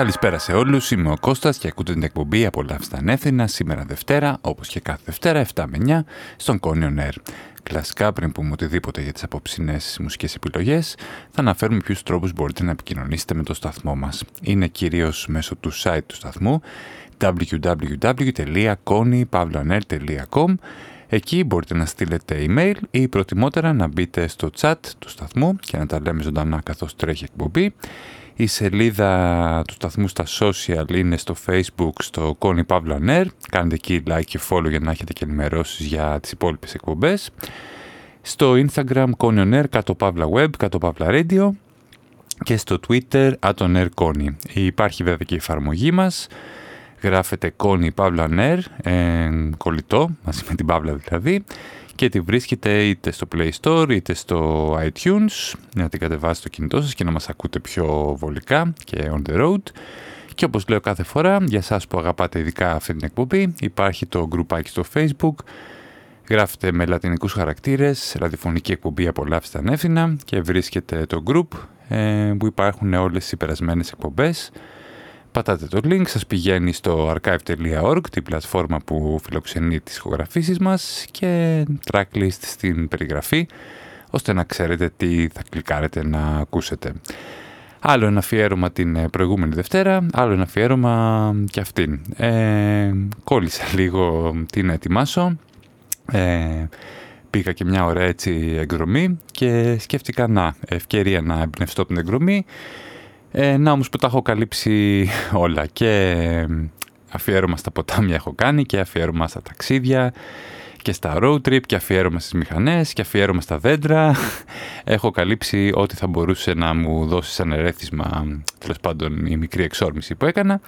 Καλησπέρα σε όλους, είμαι ο Κώστας και ακούτε την εκπομπή «Απολαύστε ανεύθυνα» σήμερα Δευτέρα, όπως και κάθε Δευτέρα, 7 με 9, στον Κόνιο Νέρ. Κλασικά, πριν πούμε οτιδήποτε για τις απόψινές μουσικές επιλογές, θα αναφέρουμε ποιους τρόπους μπορείτε να επικοινωνήσετε με το σταθμό μας. Είναι κυρίως μέσω του site του σταθμού www.konypavlaner.com Εκεί μπορείτε να στείλετε email ή προτιμότερα να μπείτε στο chat του σταθμού και να τα λέμε ζωντανά καθώς τρέχει εκπομπή η σελίδα του σταθμού στα social είναι στο facebook στο Connie Pavla Nair. Κάντε εκεί like και follow για να έχετε και ενημερώσεις για τις υπόλοιπες εκπομπές. Στο instagram Connie Nair, κάτω Pavla Web, κάτω Pavla Radio και στο twitter Aton Connie. Υπάρχει βέβαια και η εφαρμογή μας. Γράφετε Connie Pavla Nair, ε, κολλητό, μαζί με την Pavla δηλαδή και τη βρίσκεται είτε στο Play Store είτε στο iTunes να την κατεβάσετε στο κινητό σας και να μας ακούτε πιο βολικά και on the road. Και όπως λέω κάθε φορά για σας που αγαπάτε ειδικά αυτή την εκπομπή υπάρχει το γκρουπάκι στο Facebook. Γράφετε με λατινικούς χαρακτήρες ραδιοφωνική εκπομπή απολαύστε ανεύθυνα και βρίσκεται το group ε, που υπάρχουν όλες οι περασμένες εκπομπές Πατάτε το link, σας πηγαίνει στο archive.org, την πλατφόρμα που φιλοξενεί τις ηχογραφήσεις μας και tracklist στην περιγραφή, ώστε να ξέρετε τι θα κλικάρετε να ακούσετε. Άλλο ένα αφιέρωμα την προηγούμενη Δευτέρα, άλλο ένα αφιέρωμα και αυτήν. Ε, κόλλησα λίγο τι να ετοιμάσω. Ε, πήγα και μια ωραία έτσι εκδρομή και σκέφτηκα να, ευκαιρία να εμπνευστώ την εκδρομή ε, να όμως που τα έχω καλύψει όλα και αφιέρωμα στα ποτάμια έχω κάνει και αφιέρωμα στα ταξίδια και στα road trip και αφιέρωμα στις μηχανές και αφιέρωμα στα δέντρα. Έχω καλύψει ό,τι θα μπορούσε να μου δώσει σαν ερέθισμα, τέλος πάντων η μικρή εξόρμηση που έκανα.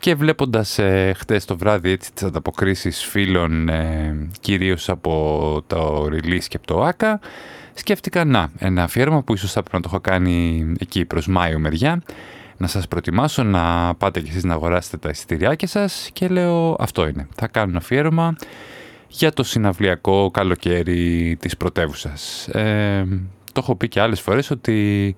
Και βλέποντας ε, χτες το βράδυ έτσι, τις ανταποκρίσεις φίλων, ε, κυρίως από το release και από το AKA, σκέφτηκα να, ένα αφιέρωμα που ίσως θα πρέπει να το έχω κάνει εκεί προς Μάιο μεριά, να σας προτιμάσω να πάτε κι εσείς να αγοράσετε τα εισιτηριάκια σας και λέω αυτό είναι. Θα κάνω ένα αφιέρωμα για το συναυλιακό καλοκαίρι της πρωτεύουσας. Ε, το έχω πει και άλλες φορές ότι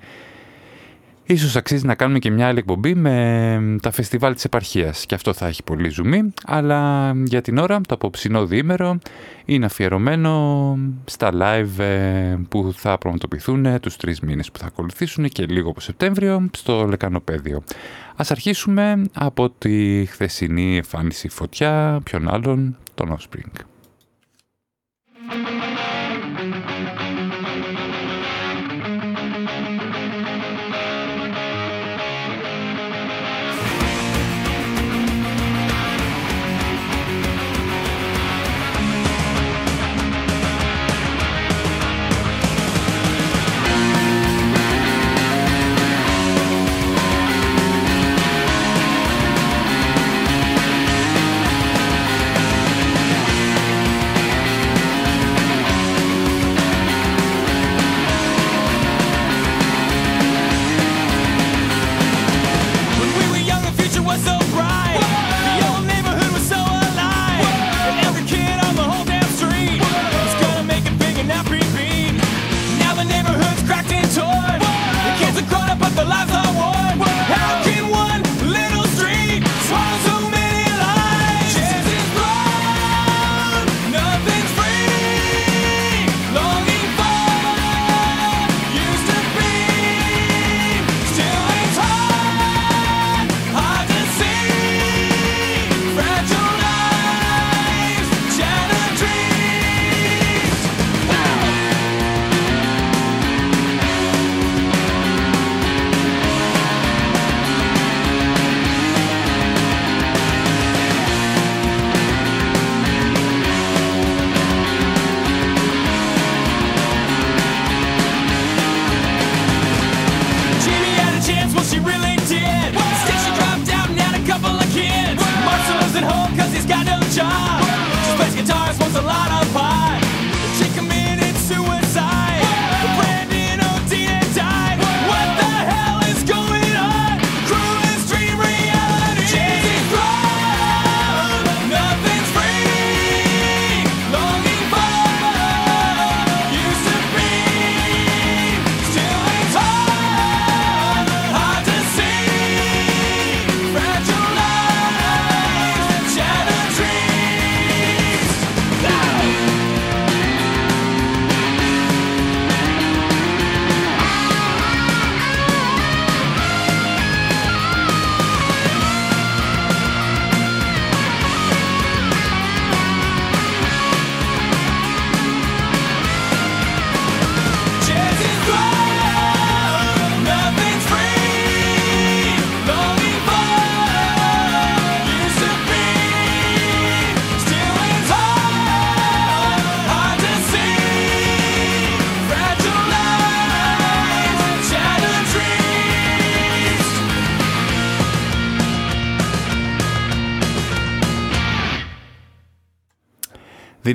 Ίσως αξίζει να κάνουμε και μια άλλη εκπομπή με τα φεστιβάλ της επαρχίας και αυτό θα έχει πολύ ζουμί, αλλά για την ώρα το απόψινό διήμερο είναι αφιερωμένο στα live ε, που θα πραγματοποιηθούν τους τρεις μήνες που θα ακολουθήσουν και λίγο από Σεπτέμβριο στο Λεκανοπέδιο. Ας αρχίσουμε από τη χθεσινή εμφάνιση φωτιά, ποιον άλλον, τον Offspring.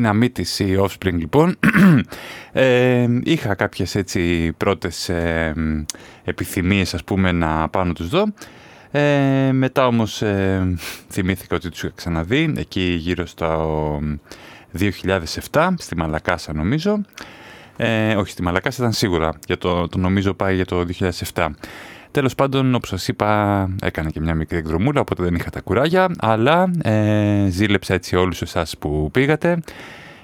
Δύναμή της η Offspring λοιπόν. Ε, είχα κάποιες έτσι πρώτες ε, επιθυμίες ας πούμε να πάω να τους δω. Ε, μετά όμως ε, θυμήθηκα ότι τους είχα ξαναδεί εκεί γύρω στο 2007 στη Μαλακάσα νομίζω. Ε, όχι στη Μαλακάσα ήταν σίγουρα για το, το νομίζω πάει για το 2007 Τέλος πάντων, όπως σας είπα, έκανα και μια μικρή εκδρομούλα, οπότε δεν είχα τα κουράγια, αλλά ε, ζήλεψα έτσι όλους εσάς που πήγατε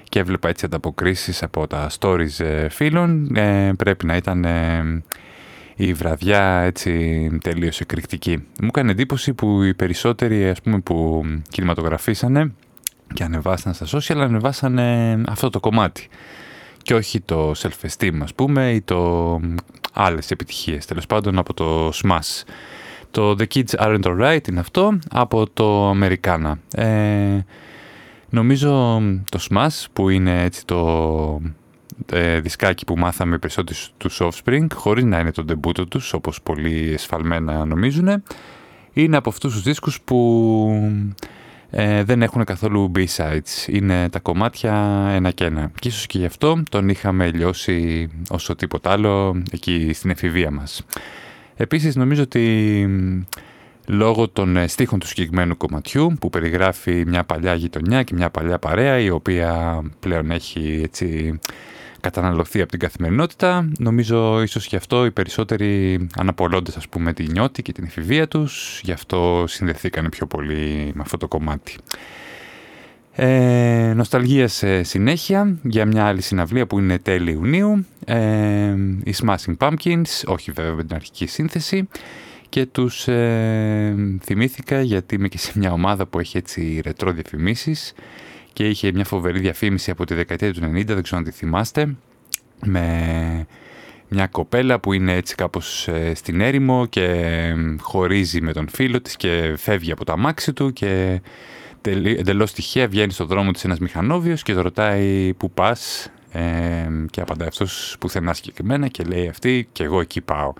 και έβλεπα έτσι ανταποκρίσεις από τα stories ε, φίλων. Ε, πρέπει να ήταν ε, η βραδιά έτσι τελείως εκρηκτική. Μου έκανε εντύπωση που οι περισσότεροι ας πούμε, που κινηματογραφήσανε και ανεβάσαν στα social ανεβάσανε αυτό το κομμάτι και όχι το self-esteem ας πούμε ή το άλλες επιτυχίες τέλος πάντων από το Smash. Το The Kids Aren't Alright είναι αυτό από το Americana. Ε, νομίζω το Smash που είναι έτσι το ε, δισκάκι που μάθαμε περισσότερο του Offspring χωρίς να είναι το ντεμπούτο τους όπως πολύ εσφαλμένα νομίζουν είναι από αυτούς τους δίσκους που ε, δεν έχουν καθόλου B-sides. Είναι τα κομμάτια ένα και ένα. Και ίσως και γι' αυτό τον είχαμε λιώσει όσο τίποτα άλλο εκεί στην εφηβεία μας. Επίσης νομίζω ότι λόγω των ε, στίχων του συγκεκριμένου κομματιού που περιγράφει μια παλιά γειτονιά και μια παλιά παρέα η οποία πλέον έχει έτσι καταναλωθεί από την καθημερινότητα. Νομίζω ίσως γι' αυτό οι περισσότεροι αναπολώντες ας πούμε τη νιώτη και την εφηβεία τους, γι' αυτό συνδεθήκαν πιο πολύ με αυτό το κομμάτι. Ε, νοσταλγία σε συνέχεια για μια άλλη συναυλία που είναι τέλη Ιουνίου, ε, οι Smashing Pumpkins, όχι βέβαια με την αρχική σύνθεση, και τους ε, θυμήθηκα γιατί είμαι και σε μια ομάδα που έχει έτσι ρετρό διαφημίσεις και είχε μια φοβερή διαφήμιση από τη δεκαετία του 90, δεν ξέρω αν τη θυμάστε, με μια κοπέλα που είναι έτσι κάπως ε, στην έρημο και χωρίζει με τον φίλο της και φεύγει από το αμάξι του και εντελώς τυχαία βγαίνει στο δρόμο της ένας μηχανόβιος και το ρωτάει που πας; Ε, και απαντάει αυτός πουθενά συγκεκριμένα και λέει αυτή και εγώ εκεί πάω.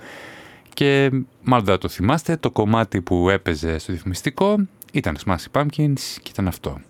Και μάλλον δεν το θυμάστε, το κομμάτι που έπαιζε στο διαφημιστικό ήταν Smashing Pumpkins και ήταν αυτό.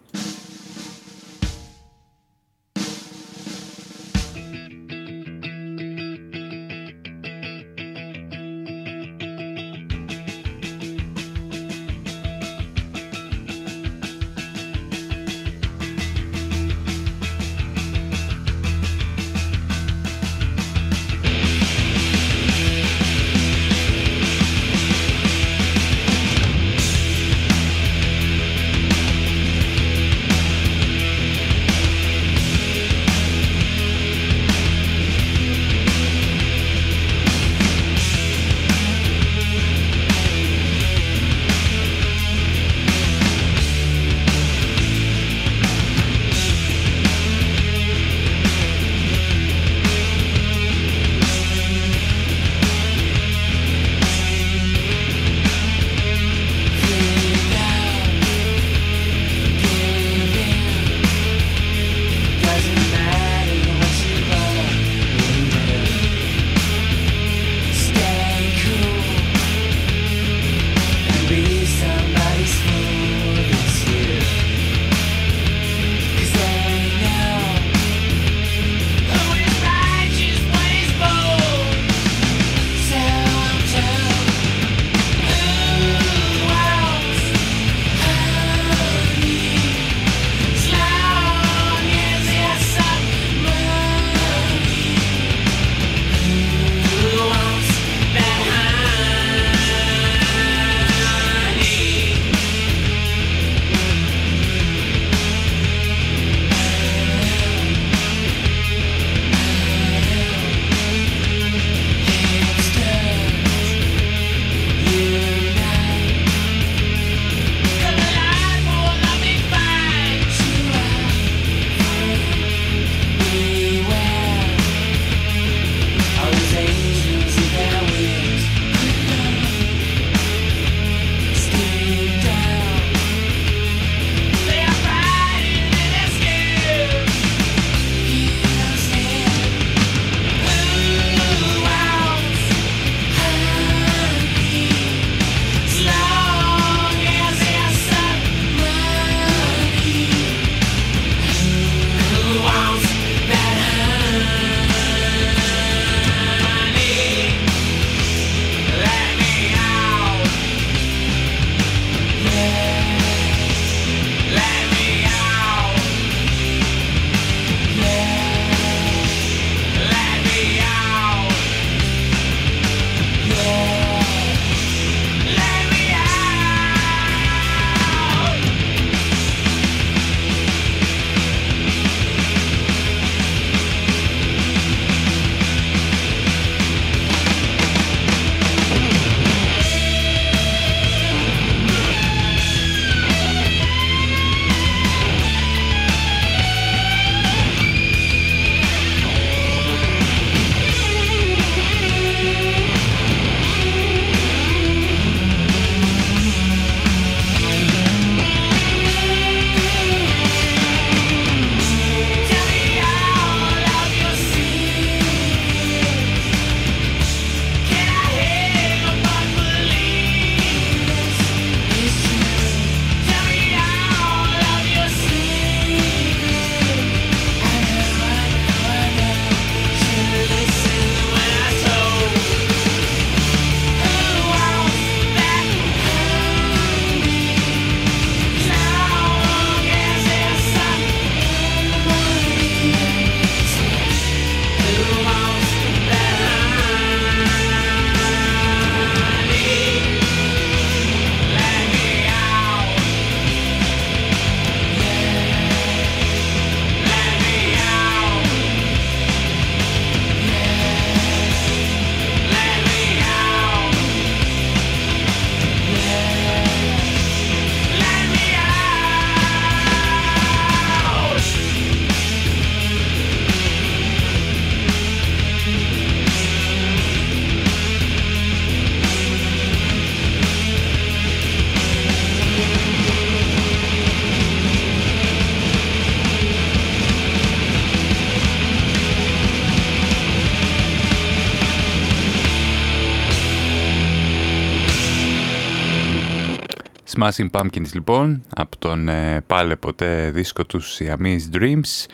Smashing Pumpkins λοιπόν, από τον ε, πάλε ποτέ δίσκο τους Siamese Dreams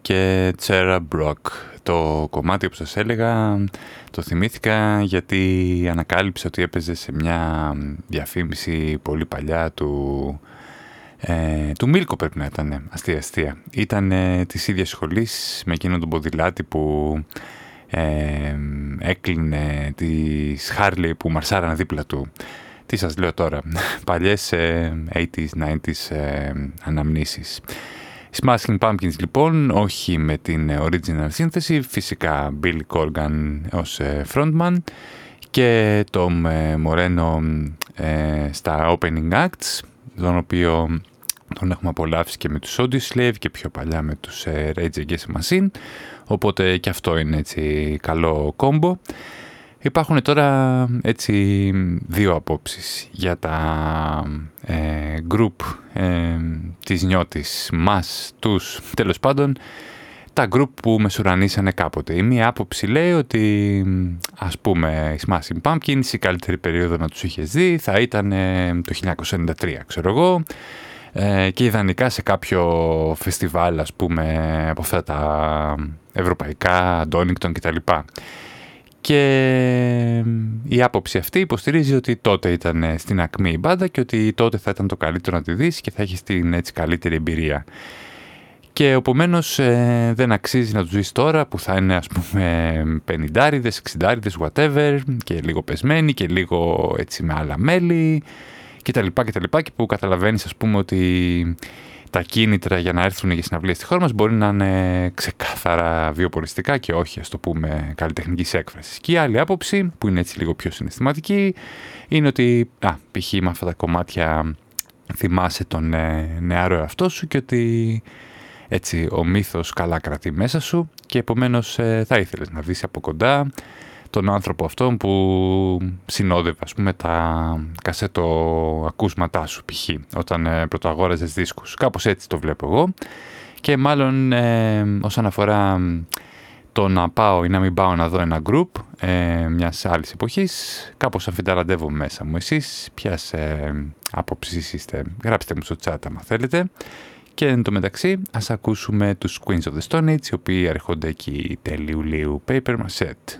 και Chera Brock. Το κομμάτι που σας έλεγα το θυμήθηκα γιατί ανακάλυψε ότι έπαιζε σε μια διαφήμιση πολύ παλιά του, ε, του Μίλκο πρέπει να ήταν, αστεία αστεία. Ήταν ε, της ίδιας σχολής με εκείνον τον ποδηλάτη που ε, έκλεινε τις Harley που μαρσάραν δίπλα του. Τι σας λέω τώρα, παλιές 80s, 90s ε, αναμνήσεις. Smashing Pumpkins λοιπόν, όχι με την original σύνθεση, φυσικά Billy Corgan ως ε, frontman και Tom ε, Moreno στα opening acts, τον οποίο τον έχουμε απολαύσει και με τους Audio Slave και πιο παλιά με τους Rage Against Machine, οπότε και αυτό είναι έτσι καλό κόμπο. Υπάρχουν τώρα έτσι δύο απόψεις για τα ε, group ε, της νιώτης, μας, τους, τέλος πάντων, τα group που μεσουρανίσανε κάποτε. Η μία άποψη λέει ότι ας πούμε η Smashing Pumpkins η καλύτερη περίοδο να τους είχες δει θα ήταν το 1993 ξέρω εγώ ε, και ιδανικά σε κάποιο φεστιβάλ ας πούμε από αυτά τα ευρωπαϊκά, Donington κτλ. Και η άποψη αυτή υποστηρίζει ότι τότε ήταν στην ακμή η μπάντα και ότι τότε θα ήταν το καλύτερο να τη δεις και θα έχεις την έτσι καλύτερη εμπειρία. Και επομένως ε, δεν αξίζει να τους δεις τώρα που θα είναι ας πούμε πενιντάριδες, εξιντάριδες, whatever και λίγο πεσμένοι και λίγο έτσι με άλλα μέλη και τα λοιπά και τα λοιπά και που καταλαβαίνεις ας πούμε ότι τα κίνητρα για να έρθουν για συναυλίες στη χώρα μας μπορεί να είναι ξεκάθαρα βιοποριστικά και όχι, ας το πούμε, καλλιτεχνικής έκφρασης. Και η άλλη άποψη, που είναι έτσι λίγο πιο συναισθηματική, είναι ότι, α, π.χ. με αυτά τα κομμάτια θυμάσαι τον ε, νεαρό εαυτό σου και ότι έτσι ο μύθος καλά κρατεί μέσα σου και επομένως ε, θα ήθελες να δεις από κοντά τον άνθρωπο αυτόν που συνόδευε ας πούμε τα κασέτο ακούσματά σου π.χ. όταν ε, πρωτοαγόραζες δίσκους. Κάπως έτσι το βλέπω εγώ και μάλλον ε, όσον αφορά το να πάω ή να μην πάω να δω ένα group ε, μιας άλλης εποχής, κάπως αφινταραντεύω μέσα μου. Εσείς ποιας ε, άποψης είστε, γράψτε μου στο chat αν θέλετε. Και εν τω μεταξύ ας ακούσουμε τους Queens of the Stone Age, οι οποίοι έρχονται εκεί τέλειου λίου Paper Massette.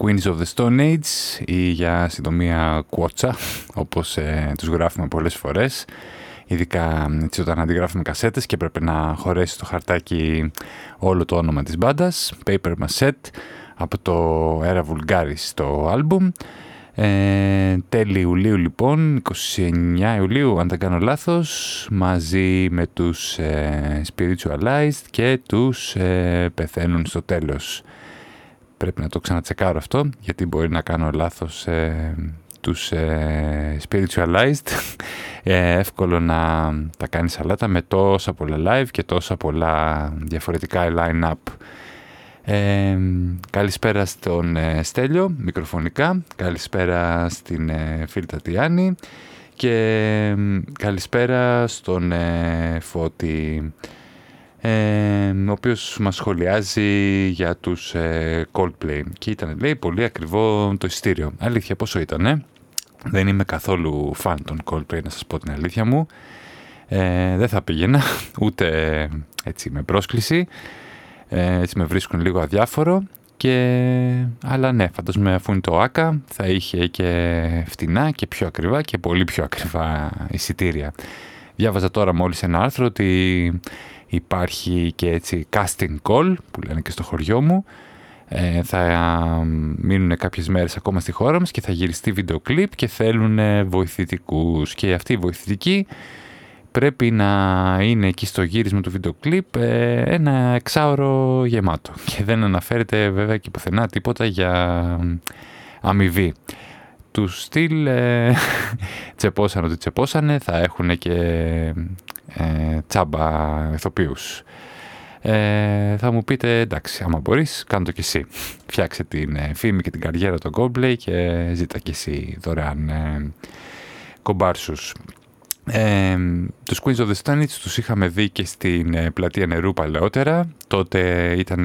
Queens of the Stone Age ή για συντομία Quotcha, όπως ε, τους γράφουμε πολλές φορές. Ειδικά έτσι, όταν αντιγράφουμε κασέτες και πρέπει να χωρέσει στο χαρτάκι όλο το όνομα της μπάντας. Paper Massette από το Era Vulgaris το άλμπουμ. Ε, τέλη Ιουλίου λοιπόν, 29 Ιουλίου αν δεν κάνω λάθος, μαζί με τους ε, Spiritualized και τους ε, Πεθαίνουν στο τέλος. Πρέπει να το ξανατσεκάρω αυτό, γιατί μπορεί να κάνω λάθος ε, τους ε, Spiritualized. εύκολο να τα κάνεις σαλάτα με τόσα πολλά live και τόσα πολλά διαφορετικά line-up. Ε, καλησπέρα στον ε, Στέλιο, μικροφωνικά. Καλησπέρα στην ε, φίλη Τατιάνη. Και καλησπέρα στον ε, Φώτη, ο οποίος μας σχολιάζει για τους Coldplay. Και ήταν, λέει, πολύ ακριβό το ειστήριο. Αλήθεια, πόσο ήτανε; Δεν είμαι καθόλου φαν των Coldplay, να σας πω την αλήθεια μου. δεν θα πήγαινα, ούτε έτσι με πρόσκληση. Ε, έτσι με βρίσκουν λίγο αδιάφορο. Και... Αλλά ναι, φαντάζομαι αφού είναι το ΆΚΑ θα είχε και φτηνά και πιο ακριβά και πολύ πιο ακριβά εισιτήρια. Διάβαζα τώρα μόλις ένα άρθρο ότι υπάρχει και έτσι casting call που λένε και στο χωριό μου. Ε, θα μείνουν κάποιες μέρες ακόμα στη χώρα μας και θα γυριστεί βίντεο κλιπ και θέλουν βοηθητικούς. Και αυτοί οι βοηθητικοί πρέπει να είναι εκεί στο γύρισμα του βίντεο κλιπ ε, ένα εξάωρο γεμάτο και δεν αναφέρεται βέβαια και πουθενά τίποτα για αμοιβή. Του στυλ ε, τσεπώσαν ότι τσεπώσανε, θα έχουν και ε, τσάμπα ηθοποιούς. Ε, θα μου πείτε εντάξει, άμα μπορείς, κάνε το κι εσύ. Φτιάξε την ε, φήμη και την καριέρα των Goldplay και ζήτα κι εσύ δωρεάν ε, κομπάρσους. Ε, τους Queens of the Stone τους είχαμε δει και στην ε, πλατεία νερού παλαιότερα. Τότε ήταν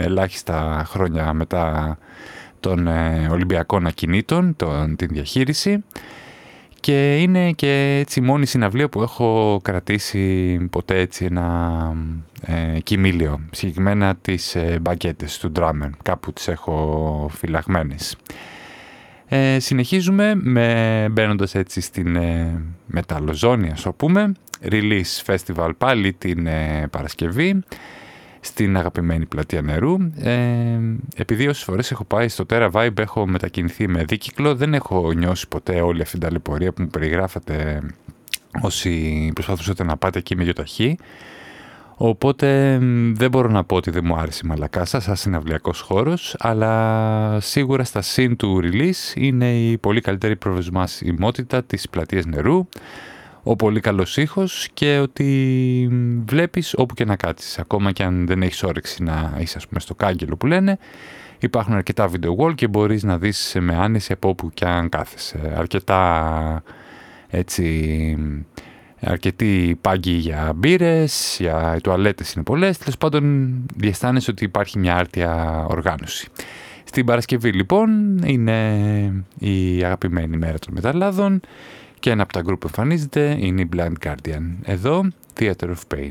ελάχιστα χρόνια μετά των ε, Ολυμπιακών ακινήτων, τον, την διαχείριση. Και είναι και έτσι η μόνη συναυλία που έχω κρατήσει ποτέ έτσι ένα ε, κοιμήλιο. Συγκεκριμένα τις ε, μπαγκέτες του Drummer, κάπου τις έχω φυλαγμένες. Ε, συνεχίζουμε με, μπαίνοντας έτσι στην ε, μεταλλοζώνη ας πούμε, release festival πάλι την ε, Παρασκευή στην αγαπημένη πλατεία νερού. Ε, επειδή όσες φορές έχω πάει στο Terra Vibe έχω μετακινηθεί με δίκυκλο, δεν έχω νιώσει ποτέ όλη αυτή την ταλαιπωρία που μου περιγράφατε όσοι προσπαθούσατε να πάτε εκεί με γιοταχή. Οπότε δεν μπορώ να πω ότι δεν μου άρεσε η Μαλακάσα σαν συναυλιακός χώρος, αλλά σίγουρα στα συν του release είναι η πολύ καλύτερη προβεσμασιμότητα της πλατείας νερού, ο πολύ καλός ήχος και ότι βλέπεις όπου και να κάτσεις, ακόμα και αν δεν έχεις όρεξη να είσαι ας πούμε στο κάγκελο που λένε, υπάρχουν αρκετά video wall και μπορείς να δεις με άνεση από όπου και αν κάθεσαι. Αρκετά έτσι αρκετοί πάγκοι για μπύρες, για οι τουαλέτες είναι πολλές, τέλος πάντων διαισθάνεσαι ότι υπάρχει μια άρτια οργάνωση. Στην Παρασκευή λοιπόν είναι η αγαπημένη μέρα των μεταλλάδων και ένα από τα γκρουπ που εμφανίζεται είναι η Blind Guardian. Εδώ, Theater of Pain.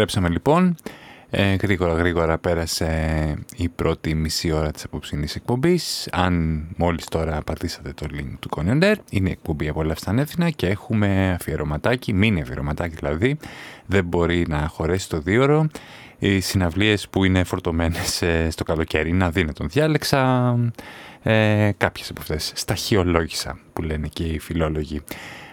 Επιστρέψαμε λοιπόν. Ε, γρήγορα γρήγορα πέρασε η πρώτη μισή ώρα της απόψινής εκπομπής. Αν μόλις τώρα πατήσατε το link του Conender, είναι η εκπομπή από Έθινα και έχουμε αφιερωματάκι, μήνυ αφιερωματάκι δηλαδή, δεν μπορεί να χωρέσει το δίωρο. Οι συναυλίες που είναι φορτωμένες ε, στο καλοκαίρι είναι αδύνατον. Διάλεξα ε, κάποιες από αυτές, σταχυολόγησα που λένε και οι φιλόλογοι.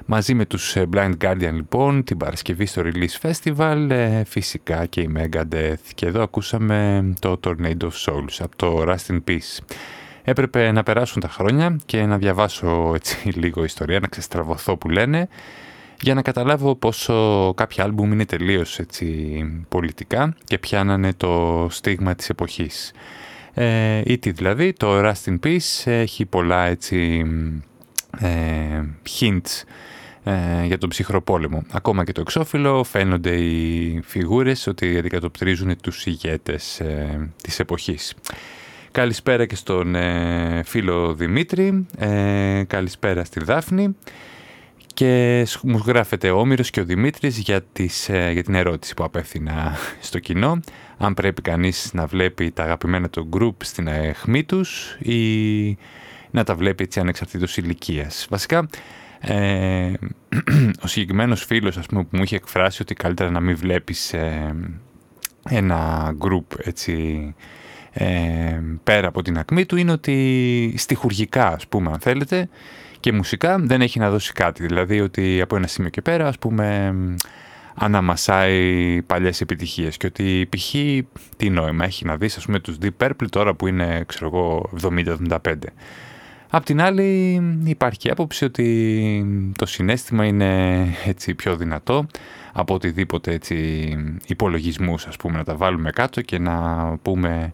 Μαζί με τους ε, Blind Guardian λοιπόν την Παρασκευή στο Release Festival ε, φυσικά και η Megadeth και εδώ ακούσαμε το Tornado of Souls από το Rust in Peace. Έπρεπε να περάσουν τα χρόνια και να διαβάσω έτσι λίγο ιστορία, να ξεστραβωθώ που λένε για να καταλάβω πόσο κάποια άλμπουμ είναι τελείως έτσι πολιτικά και πιάνανε το στίγμα της εποχής. Ε, ήτι δηλαδή το Rust in Peace έχει πολλά έτσι ε, hints ε, για τον ψυχρό πόλεμο. Ακόμα και το εξώφυλλο φαίνονται οι φιγούρες ότι αντικατοπτρίζουν τους ηγέτες ε, της εποχής. Καλησπέρα και στον ε, φίλο Δημήτρη, ε, καλησπέρα στη Δάφνη και μου γράφεται ο Όμηρος και ο Δημήτρης για, τις, για την ερώτηση που απέφθηνα στο κοινό αν πρέπει κανείς να βλέπει τα αγαπημένα του group στην αιχμή τους ή να τα βλέπει έτσι ανεξαρτήτως ηλικίας. Βασικά ε, ο συγκεκριμένος φίλος ας πούμε, που μου είχε εκφράσει ότι καλύτερα να μην βλέπεις ε, ένα group έτσι, ε, πέρα από την ακμή του είναι ότι στιχουργικά ας πούμε αν θέλετε και μουσικά δεν έχει να δώσει κάτι. Δηλαδή ότι από ένα σημείο και πέρα ας πούμε αναμασάει παλιές επιτυχίες και ότι π.χ. τι νόημα έχει να δεις ας πούμε τους Deep Purple τώρα που είναι ξέρω εγώ 70-75 Απ' την άλλη υπάρχει και άποψη ότι το συνέστημα είναι έτσι πιο δυνατό από οτιδήποτε έτσι υπολογισμούς ας πούμε να τα βάλουμε κάτω και να πούμε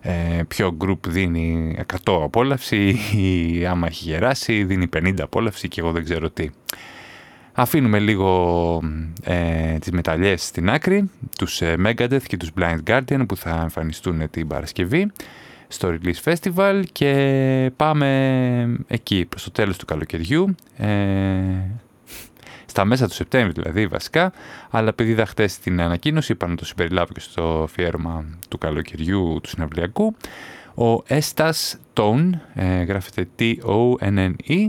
ε, ποιο group δίνει 100 απόλαυση ή άμα έχει γεράσει δίνει 50 απόλαυση και εγώ δεν ξέρω τι. Αφήνουμε λίγο ε, τις μεταλλιές στην άκρη, τους ε, Megadeth και τους Blind Guardian που θα εμφανιστούν την Παρασκευή στο Release Festival και πάμε εκεί προς το τέλος του καλοκαιριού ε, στα μέσα του Σεπτέμβρη δηλαδή βασικά αλλά επειδή είδα χτες την ανακοίνωση είπα να το συμπεριλάβω και στο αφιέρωμα του καλοκαιριού του συναυλιακού ο Estas Tone ε, γράφεται T-O-N-N-E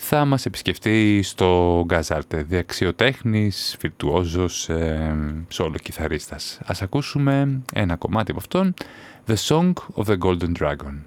θα μας επισκεφτεί στο Γκαζάρτε, διαξιοτέχνης, βιρτουόζος, ε, σόλο κιθαρίστας. Ας ακούσουμε ένα κομμάτι από αυτόν The Song of the Golden Dragon.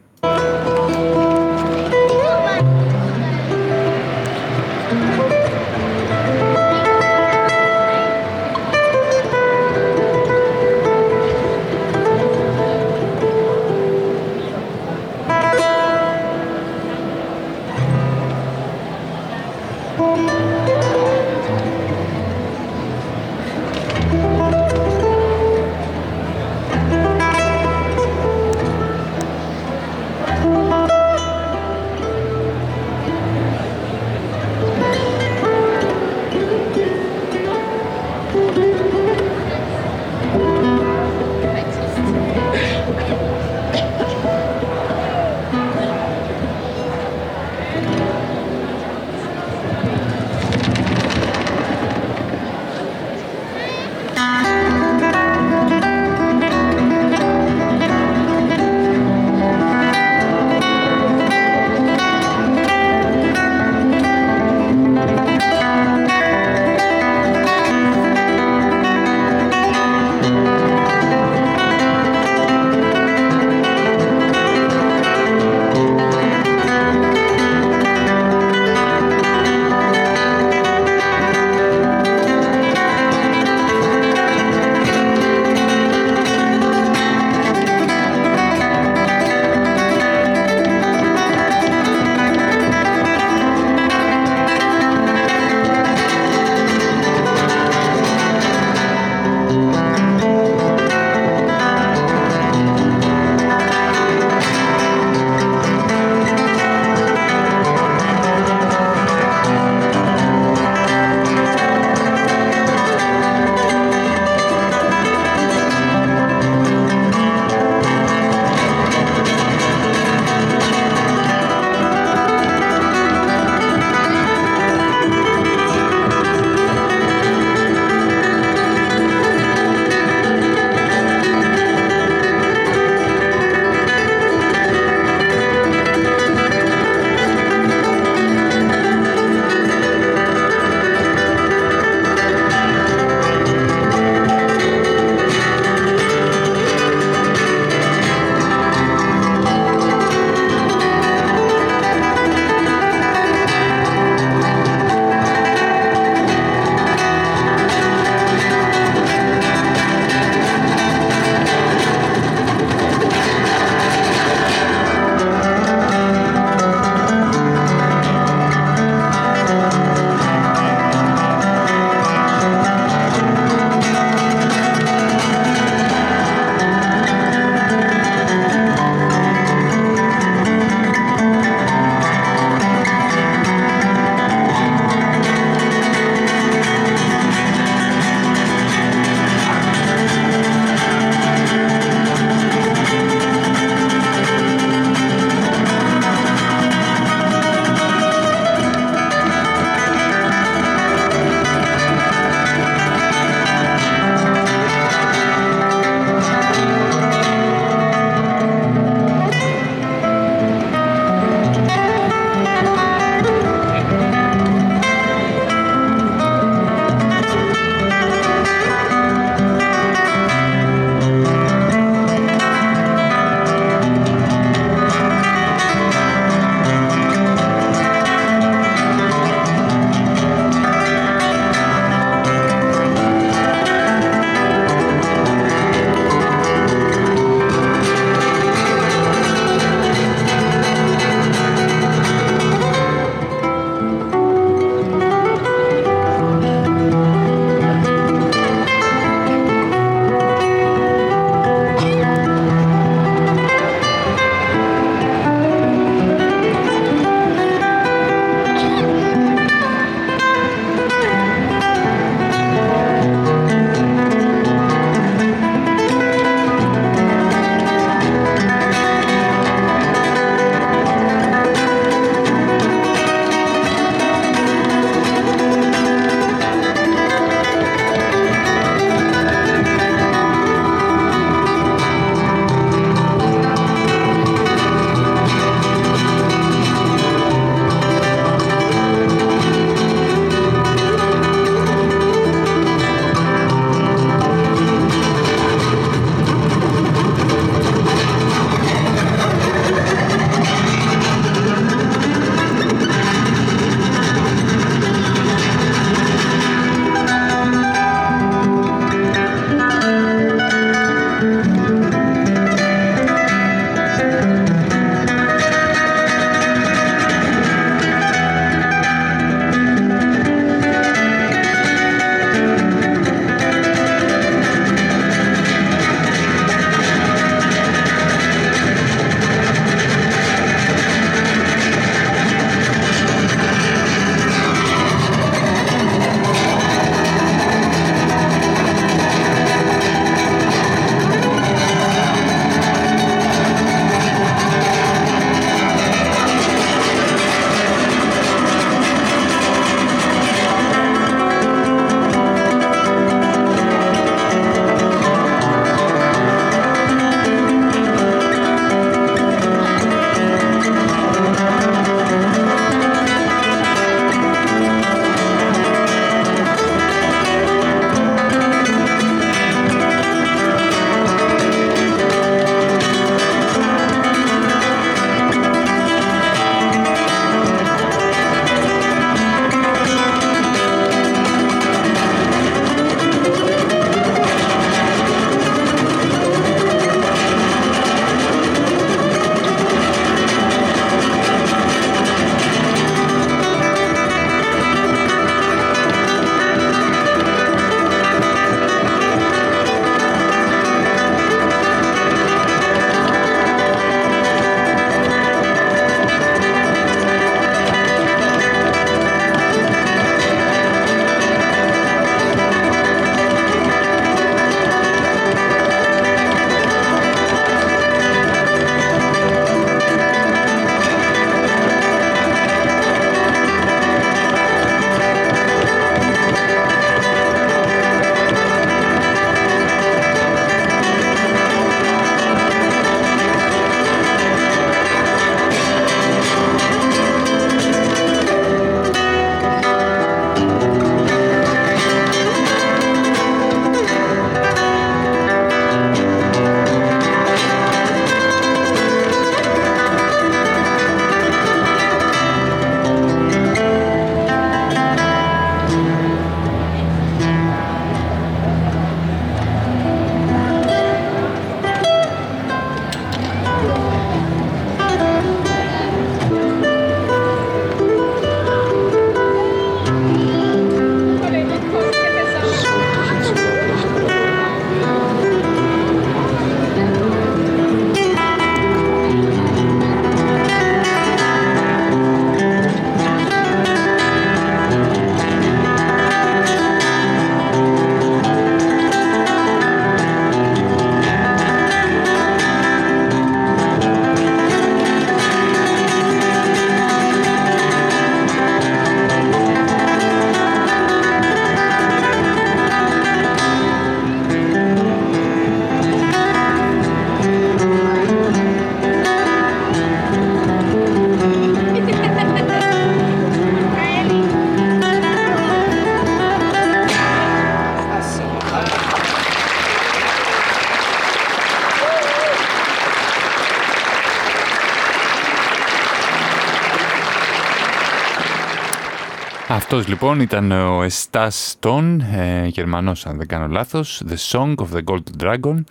Αυτός λοιπόν ήταν ο Εστάς Τόν, ε, Γερμανός αν δεν κάνω λάθος, The Song of the Golden Dragon,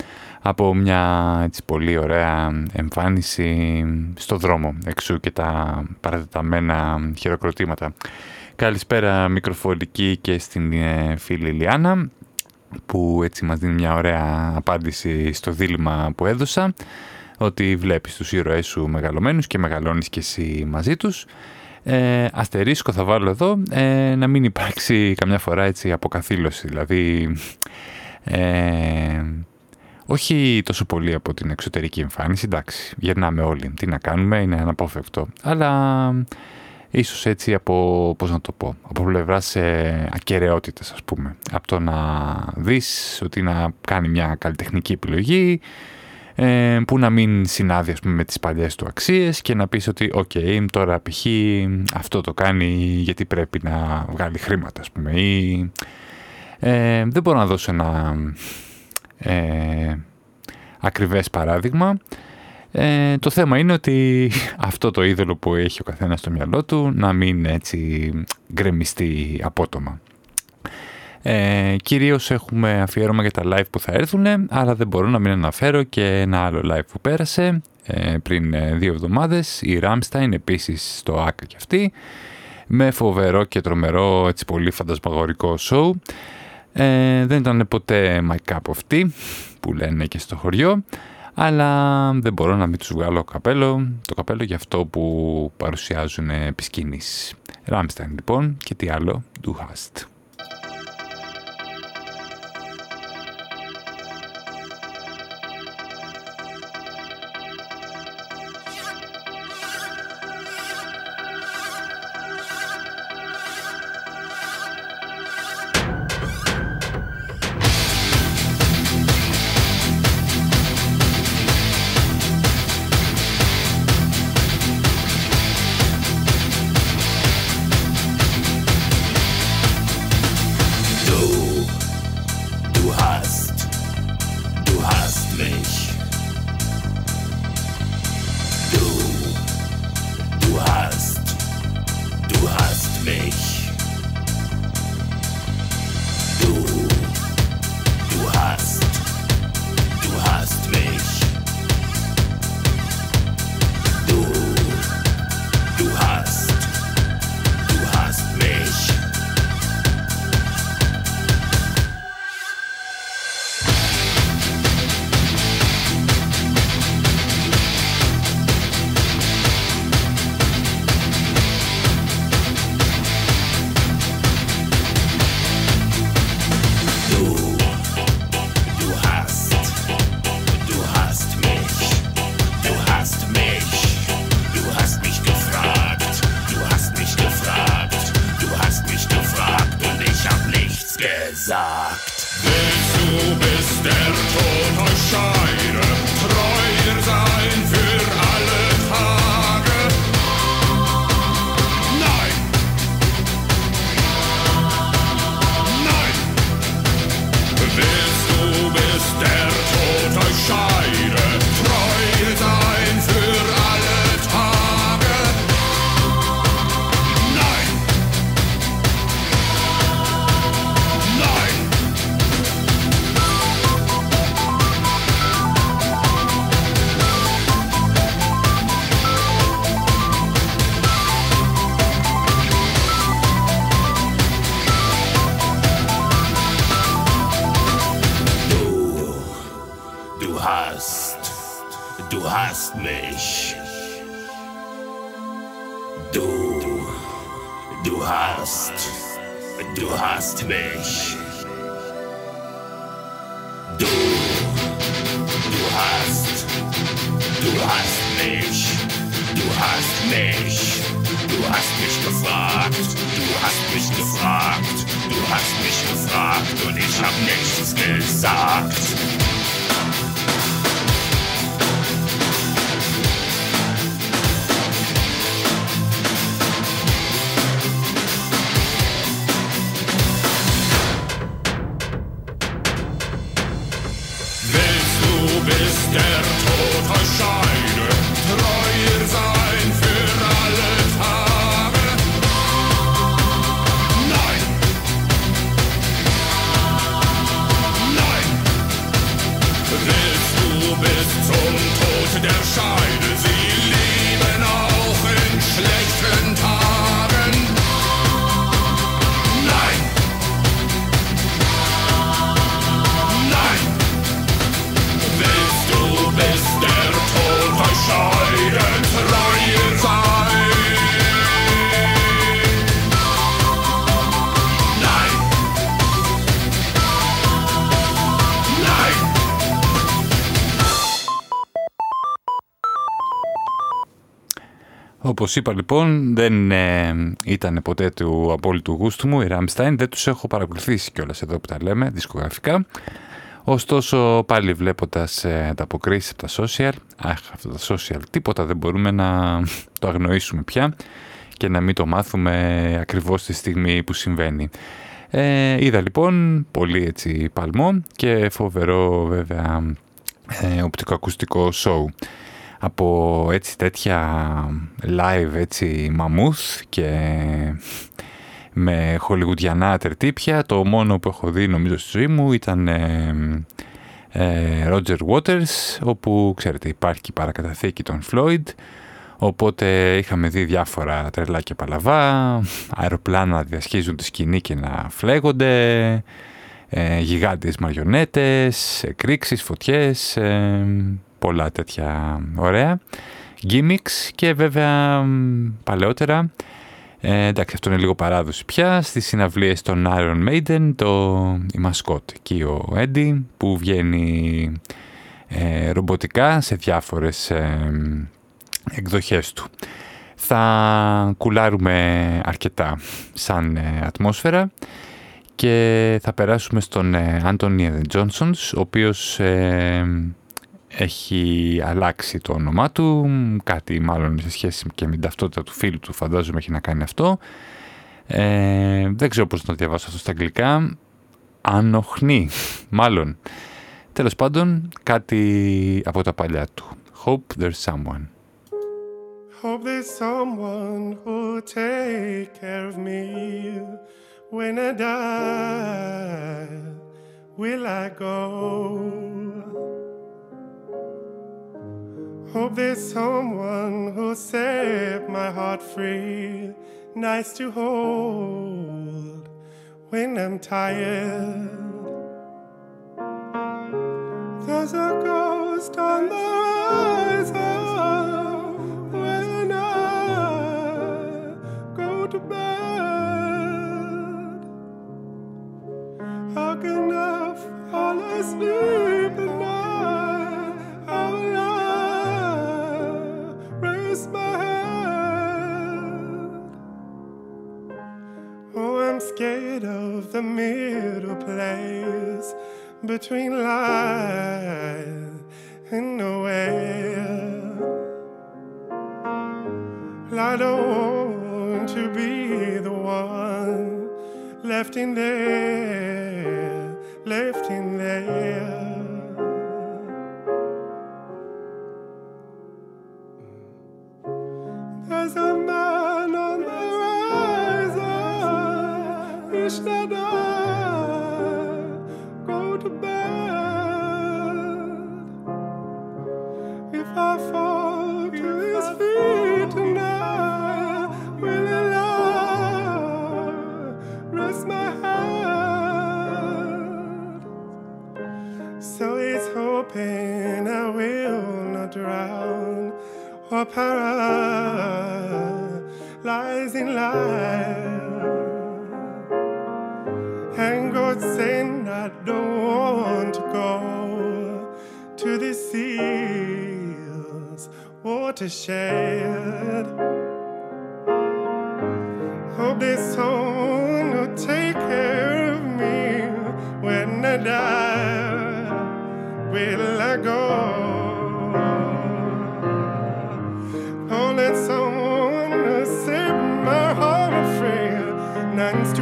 από μια έτσι, πολύ ωραία εμφάνιση στο δρόμο, εξού και τα παρατεταμένα χειροκροτήματα. Καλησπέρα μικροφωνική και στην ε, φίλη Λιάννα, που έτσι μας δίνει μια ωραία απάντηση στο δίλημα που έδωσα, ότι βλέπεις τους ήρωές σου μεγαλωμένους και μεγαλώνεις και εσύ μαζί τους. Ε, αστερίσκο θα βάλω εδώ, ε, να μην υπάρξει καμιά φορά έτσι αποκαθήλωση, δηλαδή ε, όχι τόσο πολύ από την εξωτερική εμφάνιση, εντάξει, γερνάμε όλοι, τι να κάνουμε, είναι αναπόφευκτο, αλλά ίσως έτσι από, πώς να το πω, από πλευράς ακεραιότητας ας πούμε, από το να δεις ότι να κάνει μια καλλιτεχνική επιλογή, ε, που να μην συνάδει πούμε, με τις παλιές του αξίες και να πεις ότι οκ, τώρα π.χ. αυτό το κάνει γιατί πρέπει να βγάλει χρήματα ας πούμε ή ε, δεν μπορώ να δώσω ένα ε, ακριβές παράδειγμα ε, το θέμα είναι ότι αυτό το είδωλο που έχει ο καθένας στο μυαλό του να μην έτσι γκρεμιστεί απότομα. Ε, κυρίως έχουμε αφιέρωμα για τα live που θα έρθουν, αλλά δεν μπορώ να μην αναφέρω και ένα άλλο live που πέρασε ε, πριν ε, δύο εβδομάδες. Η Ramstein επίσης στο ΆΚΑ και αυτή, με φοβερό και τρομερό, έτσι πολύ φαντασμαγορικό show. Ε, δεν ήταν ποτέ my cup of tea, που λένε και στο χωριό, αλλά δεν μπορώ να μην τους βγάλω καπέλο, το καπέλο για αυτό που παρουσιάζουν επί σκηνής. Ramstein λοιπόν και τι άλλο, du hast. Όπως είπα λοιπόν δεν ε, ήταν ποτέ του απόλυτου γούστου μου η Rammstein, δεν τους έχω παρακολουθήσει κιόλας εδώ που τα λέμε δισκογραφικά. Ωστόσο πάλι βλέποντας ε, ανταποκρίσεις από τα social, αχ αυτά τα social τίποτα δεν μπορούμε να το αγνοήσουμε πια και να μην το μάθουμε ακριβώς τη στιγμή που συμβαίνει. Ε, είδα λοιπόν πολύ έτσι παλμό και φοβερό βέβαια ε, οπτικοακουστικό show από έτσι τέτοια live έτσι μαμούθ και με χολιγουδιανά τερτύπια. Το μόνο που έχω δει νομίζω στη ζωή μου ήταν ε, ε, Roger Waters όπου ξέρετε υπάρχει και η παρακαταθήκη των Floyd. Οπότε είχαμε δει διάφορα τρελά και παλαβά. Αεροπλάνα να διασχίζουν τη σκηνή και να φλέγονται. Ε, γιγάντιες μαριονέτες, εκρήξεις, φωτιές ε, πολλά τέτοια ωραία. Gimmicks και βέβαια παλαιότερα. Ε, εντάξει αυτό είναι λίγο παράδοση πια στις συναυλίες των Iron Maiden το, η μασκότ εκεί ο Eddie που βγαίνει ε, ρομποτικά σε διάφορες ε, εκδοχές του. Θα κουλάρουμε αρκετά σαν ε, ατμόσφαιρα και θα περάσουμε στον Anthony Johnson ο οποίος έχει αλλάξει το όνομά του, κάτι μάλλον σε σχέση και με την ταυτότητα του φίλου του φαντάζομαι έχει να κάνει αυτό. Ε, δεν ξέρω πώς να το διαβάσω αυτό στα αγγλικά. Ανοχνή, μάλλον. Τέλος πάντων, κάτι από τα παλιά του. Hope there's someone. Hope there's someone who'll take care of me when I die. Will I go? Hope there's someone who'll set my heart free, nice to hold when I'm tired. There's a ghost on the horizon when I go to bed. How can I fall asleep I'm scared of the middle place between life and nowhere. I don't want to be the one left in there, left in there. There's a man So he's hoping I will not drown or paralyzing life. And God saying, I don't want to go to the seas watershed. Hope this someone will take care of me when I die. Will I go? Oh, let someone set my heart free. None's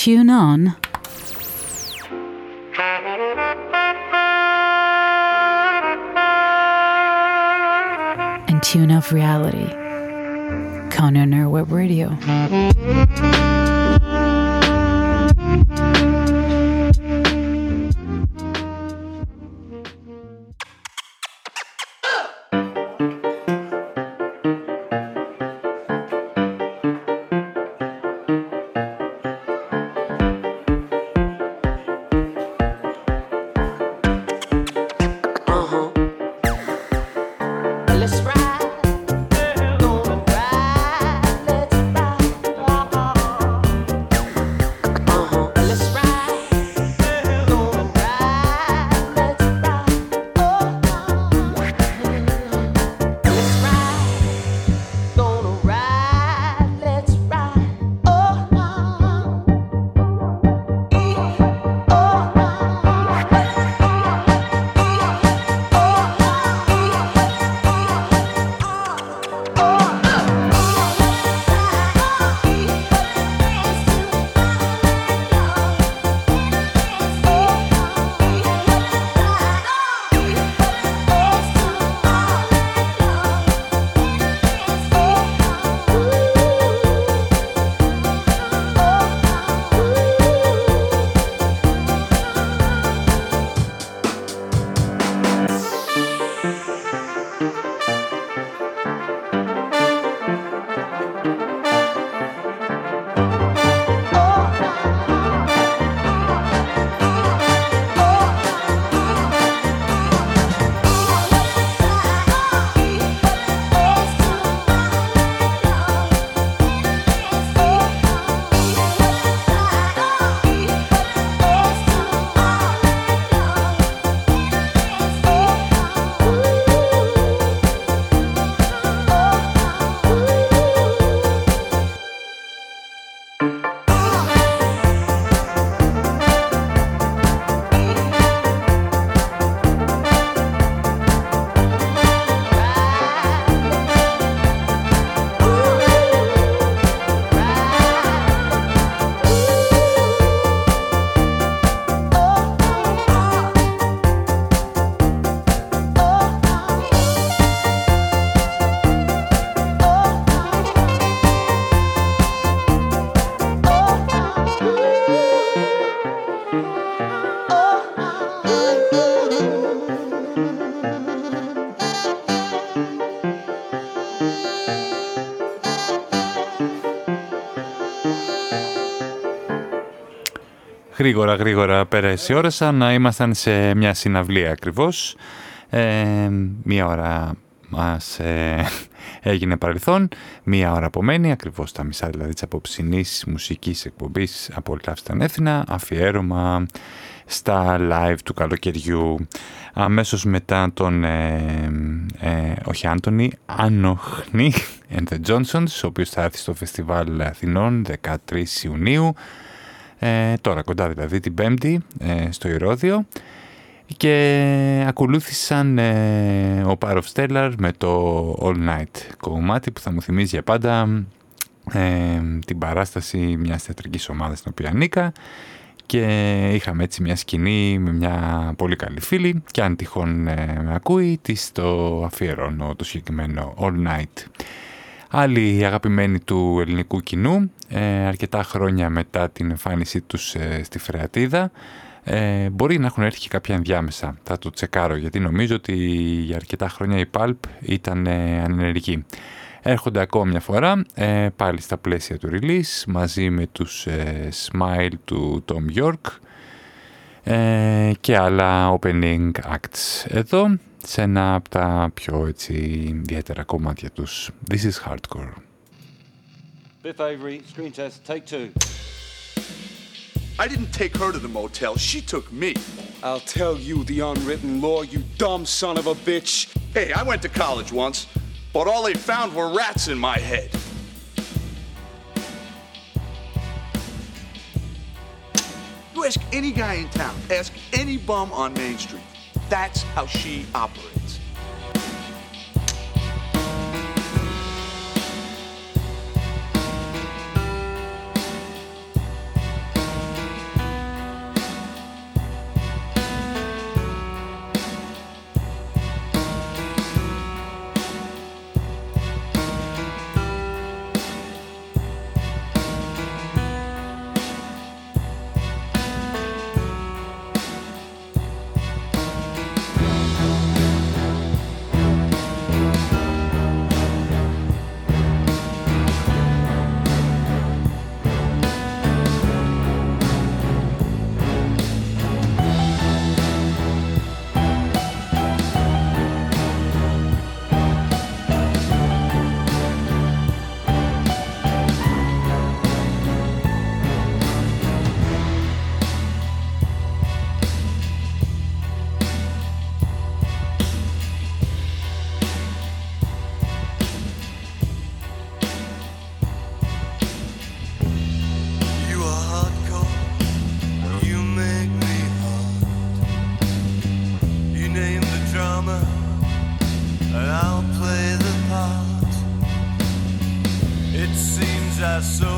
tune on. And tune off reality. Conan Web Radio. Γρήγορα, γρήγορα πέρασε η ώρα σαν να ήμασταν σε μια συναυλία ακριβώς. Ε, μία ώρα μας ε, έγινε παρελθόν, μία ώρα απομένει, ακριβώς τα μισά δηλαδή της απόψινής μουσικής εκπομπής από Λαύσταν Έθινα, αφιέρωμα στα live του καλοκαιριού. Αμέσως μετά τον, ε, ε, όχι Άντωνη, Άνοχνη and the Johnsons, ο οποίος θα έρθει στο Φεστιβάλ Αθηνών 13 Ιουνίου, ε, τώρα κοντά δηλαδή την Πέμπτη ε, στο Ηρώδιο. Και ακολούθησαν ε, ο Πάροφ Stellar με το All Night κομμάτι που θα μου θυμίζει για πάντα ε, την παράσταση μιας θεατρικής ομάδας στην οποία ανήκα και είχαμε έτσι μια σκηνή με μια πολύ καλή φίλη. Και αν τυχόν με ακούει της το αφιερώνω το συγκεκριμένο All Night. Άλλοι αγαπημένοι του ελληνικού κοινού, ε, αρκετά χρόνια μετά την εμφάνισή τους ε, στη Φρεατίδα, ε, μπορεί να έχουν έρθει και κάποια ενδιάμεσα. Θα το τσεκάρω γιατί νομίζω ότι για αρκετά χρόνια η Pulp ήταν ε, ανενεργή. Έρχονται ακόμα μια φορά, ε, πάλι στα πλαίσια του release, μαζί με τους Smile του Tom York και άλλα opening acts. Εδώ σε ένα από τα πιο έτσι ιδιαίτερα κομμάτια τους. This is hardcore. Biff Avery, screen test, take two. I didn't take her to the motel, she took me. I'll tell you the unwritten law, you dumb son of a bitch. Hey, I went to college once, but all they found were rats in my head. You ask any guy in town, ask any bum on Main Street. That's how she operates. So.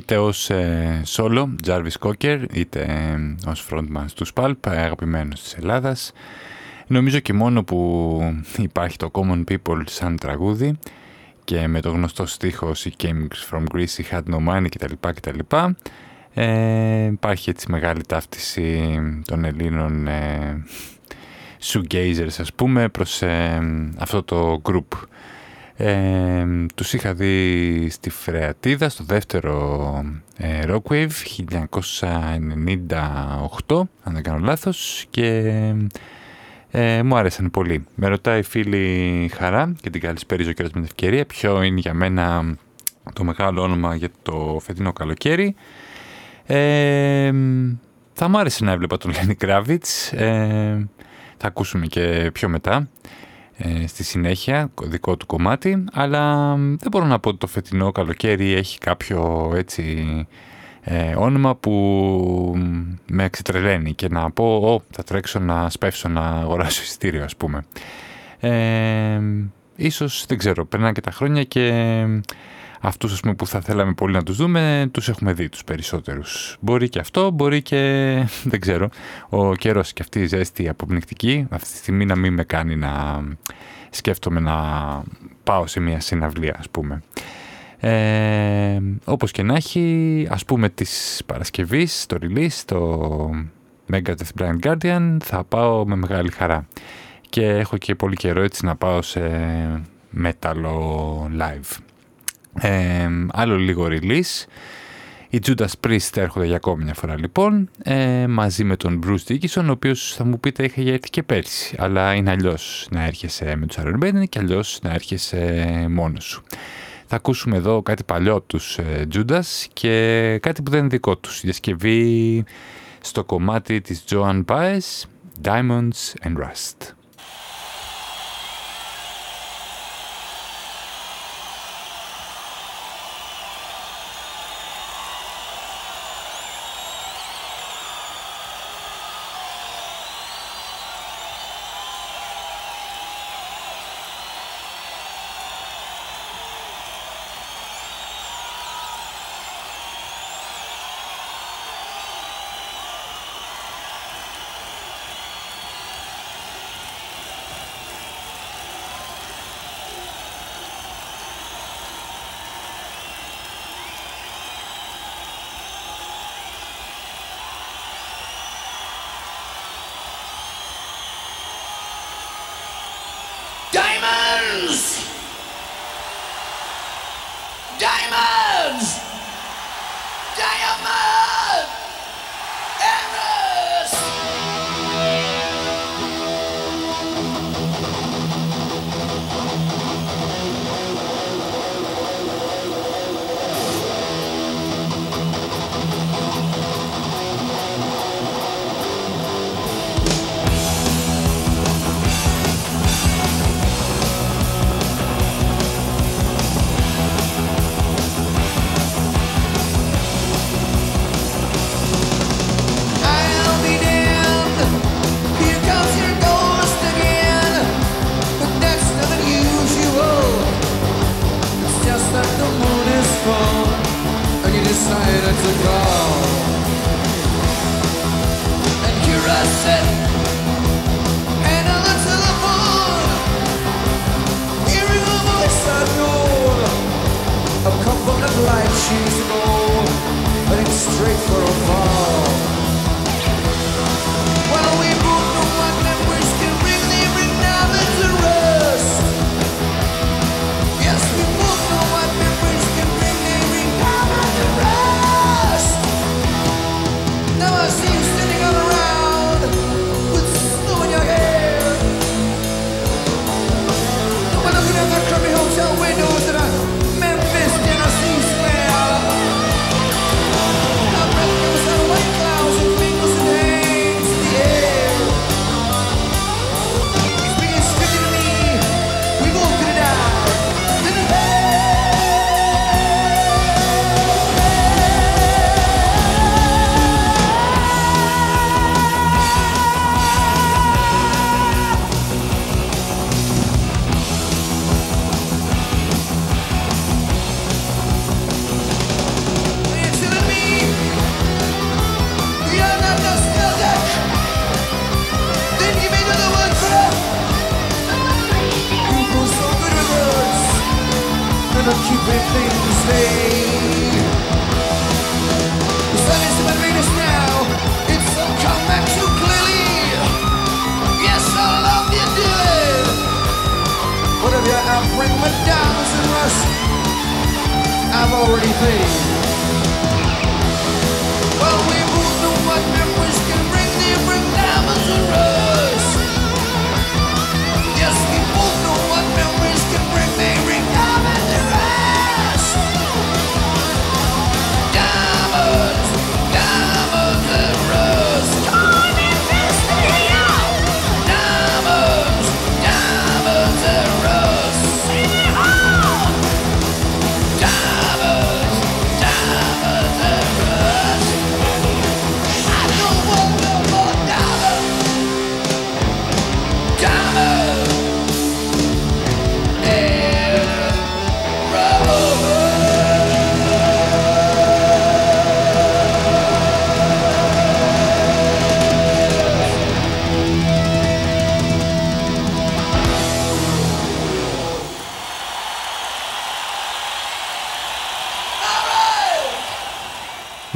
Είτε ως ε, solo, Jarvis Cocker, είτε ε, ως frontman του Spalp, αγαπημένος της Ελλάδας. Νομίζω και μόνο που υπάρχει το Common People σαν τραγούδι και με το γνωστό στίχο «He came from Greece, he had no money» κτλ. κτλ. Ε, υπάρχει έτσι μεγάλη ταύτιση των Ελλήνων ε, shoegazers ας πούμε προς ε, αυτό το group Ε, τους είχα δει στη Φρεατίδα στο δεύτερο ε, Rockwave 1998 αν δεν κάνω λάθος και ε, μου άρεσαν πολύ. Με ρωτάει η φίλη Χαρά και την καλησπέριζω κιόλας με την ευκαιρία ποιο είναι για μένα το μεγάλο όνομα για το φετινό καλοκαίρι. Ε, θα μου άρεσε να έβλεπα τον Λένι Κράβιτς. Ε, θα ακούσουμε και πιο μετά ε, στη συνέχεια δικό του κομμάτι αλλά δεν μπορώ να πω ότι το φετινό καλοκαίρι έχει κάποιο έτσι ε, όνομα που με εξετρελαίνει και να πω «Ω, θα τρέξω να σπεύσω να αγοράσω εισιτήριο» ας πούμε. Ε, ίσως, δεν ξέρω, περνάνε και τα χρόνια και αυτούς ας πούμε, που θα θέλαμε πολύ να τους δούμε, τους έχουμε δει τους περισσότερους. Μπορεί και αυτό, μπορεί και, δεν ξέρω, ο καιρός και αυτή η ζέστη αποπνικτική αυτή τη στιγμή να μην με κάνει να σκέφτομαι να πάω σε μια συναυλία ας πούμε. Ε, όπως και να έχει, ας πούμε της Παρασκευής, το release, το Megadeth Blind Guardian, θα πάω με μεγάλη χαρά. Και έχω και πολύ καιρό έτσι να πάω σε metal live. Ε, άλλο λίγο release. Οι Judas Priest έρχονται για ακόμη μια φορά λοιπόν, ε, μαζί με τον Bruce Dickinson, ο οποίος θα μου πείτε είχε έρθει και πέρσι, αλλά είναι αλλιώς να έρχεσαι με τους Iron Maiden και αλλιώς να έρχεσαι μόνος σου. Θα ακούσουμε εδώ κάτι παλιό από τους ε, Judas και κάτι που δεν είναι δικό τους. Διασκευή στο κομμάτι της Joan Baez, Diamonds and Rust.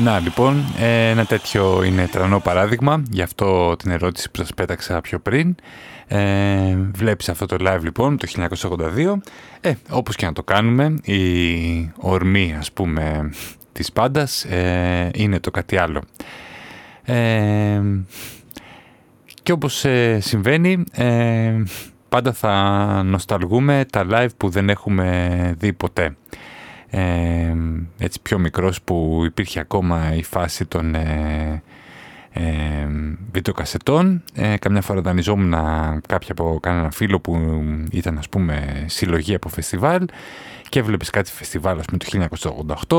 Να λοιπόν, ε, ένα τέτοιο είναι τρανό παράδειγμα, γι' αυτό την ερώτηση που σας πέταξα πιο πριν. Ε, βλέπεις αυτό το live λοιπόν το 1982. Ε, όπως και να το κάνουμε, η ορμή ας πούμε της πάντας ε, είναι το κάτι άλλο. Ε, και όπως ε, συμβαίνει, ε, πάντα θα νοσταλγούμε τα live που δεν έχουμε δει ποτέ. Ε, έτσι πιο μικρός που υπήρχε ακόμα η φάση των ε, ε, βιντεοκασετών. Ε, καμιά φορά δανειζόμουν κάποια από κανένα φίλο που ήταν ας πούμε συλλογή από φεστιβάλ και έβλεπες κάτι φεστιβάλ ας πούμε το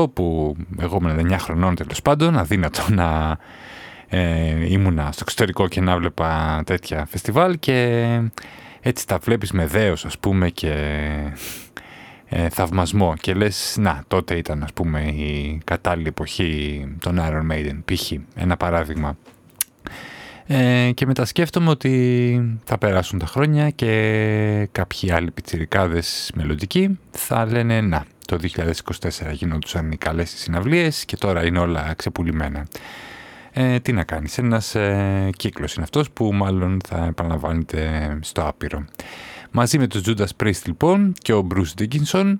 1988 που εγώ ήμουν 9 χρονών τέλος πάντων αδύνατο να ε, ήμουνα στο εξωτερικό και να βλέπα τέτοια φεστιβάλ και έτσι τα βλέπεις με δέος ας πούμε και ε, θαυμασμό και λες να τότε ήταν ας πούμε η κατάλληλη εποχή των Iron Maiden π.χ. ένα παράδειγμα ε, και μετά σκέφτομαι ότι θα περάσουν τα χρόνια και κάποιοι άλλοι πιτσιρικάδες μελλοντικοί θα λένε να το 2024 γινόντουσαν οι καλές συναυλίες και τώρα είναι όλα ξεπουλημένα. Ε, τι να κάνεις, ένας ε, κύκλος είναι αυτός που μάλλον θα επαναλαμβάνεται στο άπειρο. Μαζί με τους Judas Priest λοιπόν και ο Bruce Dickinson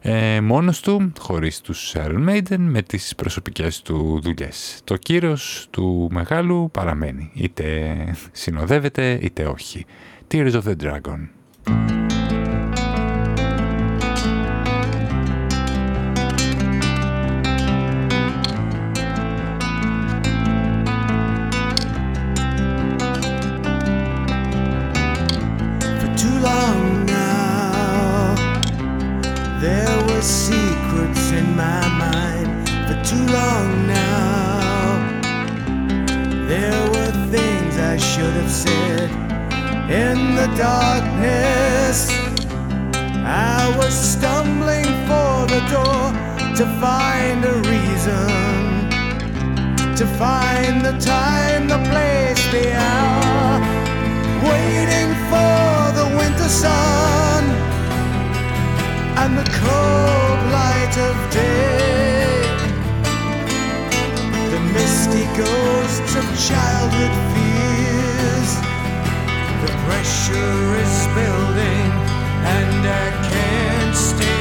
ε, μόνος του, χωρίς τους Iron Maiden, με τις προσωπικές του δουλειές. Το κύρος του μεγάλου παραμένει, είτε συνοδεύεται είτε όχι. Tears of the Dragon. Darkness, I was stumbling for the door to find a reason to find the time, the place, the hour, waiting for the winter sun and the cold light of day. The misty ghosts of childhood fears. The pressure is building, and I can't stay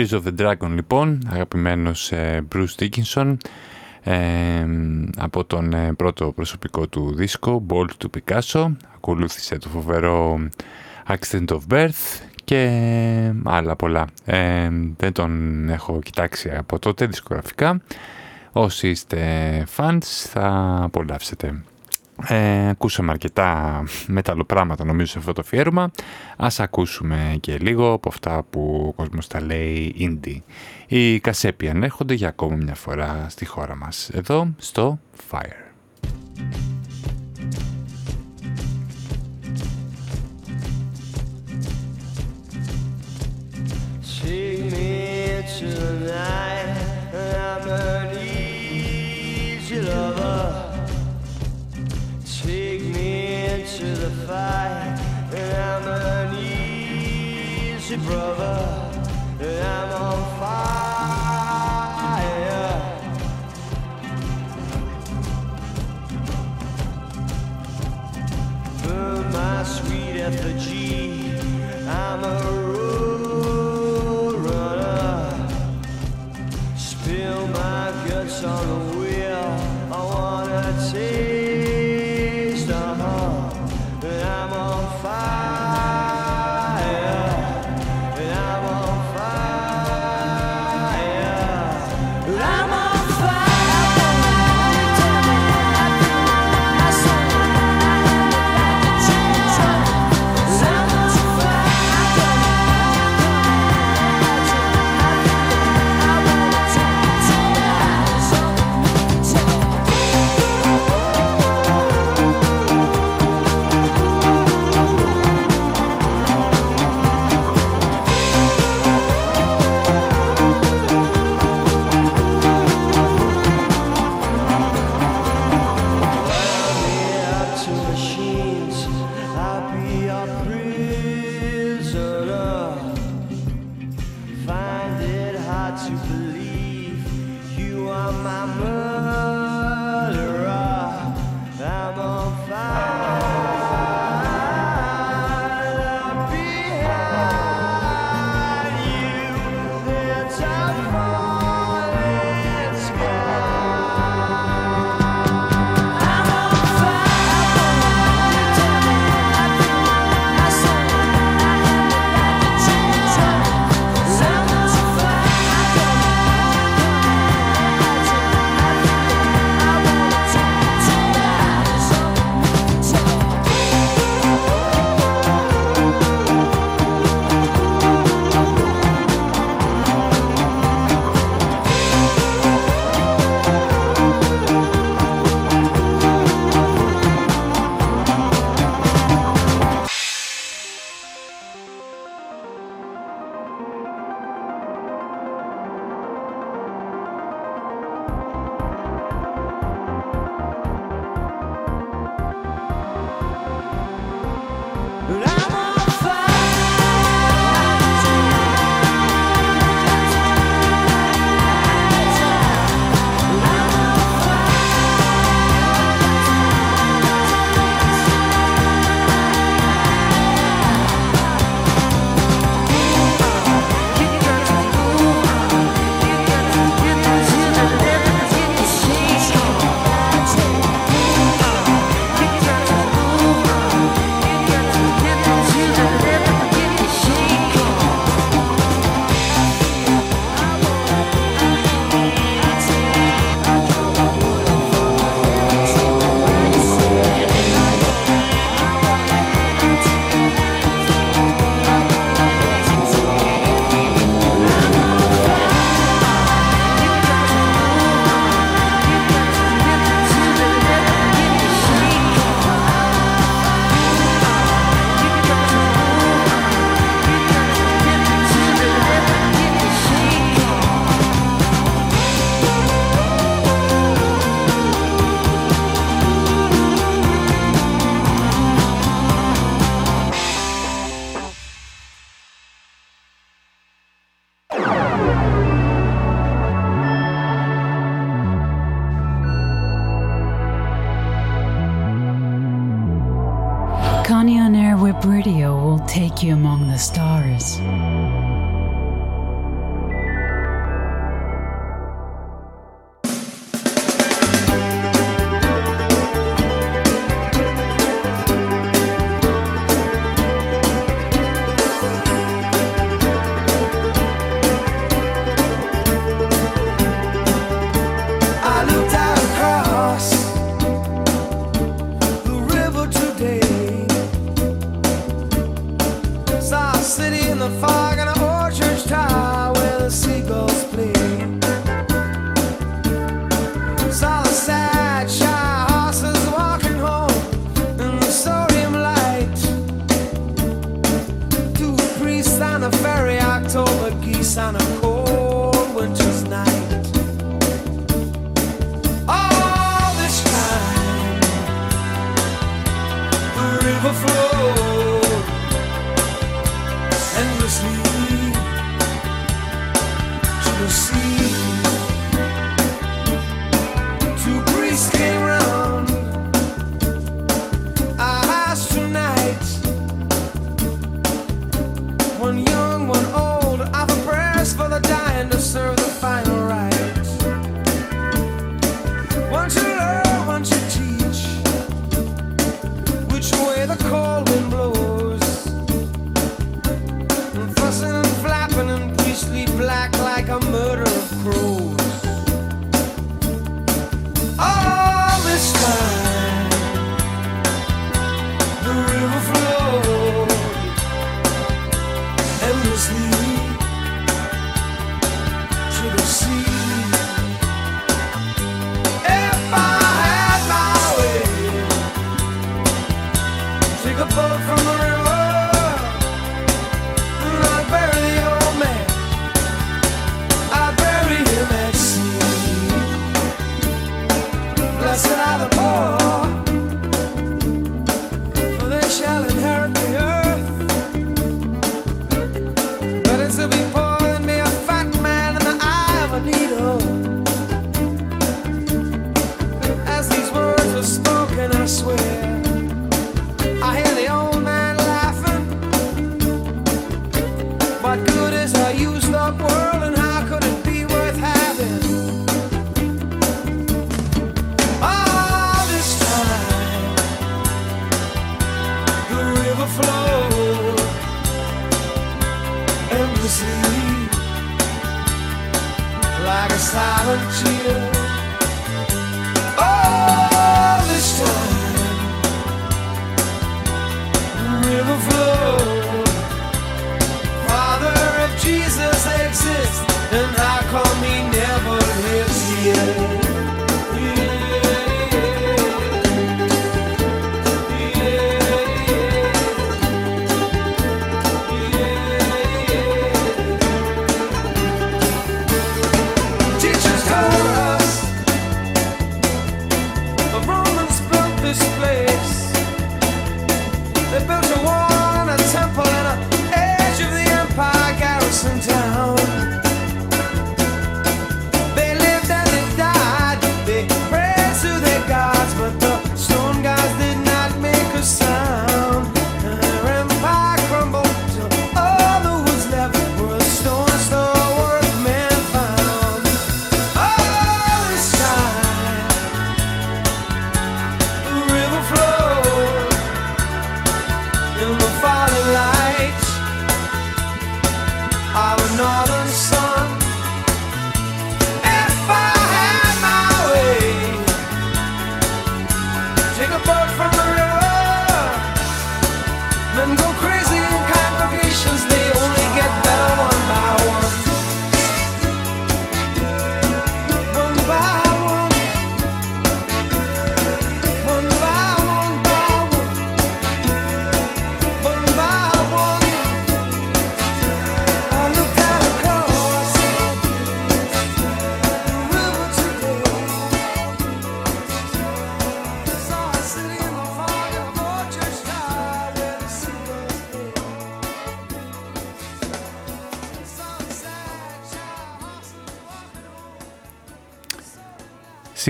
Tears of the Dragon λοιπόν, αγαπημένος ε, Bruce Dickinson ε, από τον ε, πρώτο προσωπικό του δίσκο Bolt του Picasso ακολούθησε το φοβερό Accident of Birth και άλλα πολλά. Ε, δεν τον έχω κοιτάξει από τότε δισκογραφικά. Όσοι είστε fans θα απολαύσετε ε, ακούσαμε αρκετά μεταλλοπράγματα νομίζω σε αυτό το αφιέρωμα. Ας ακούσουμε και λίγο από αυτά που ο κόσμος τα λέει indie. Οι Κασέπιαν έρχονται για ακόμα μια φορά στη χώρα μας. Εδώ στο Fire. Take me tonight, I'm an easy lover. Into the fight, And I'm an easy brother. And I'm on fire. Burn my sweet effigy. I'm a road runner. Spill my guts on the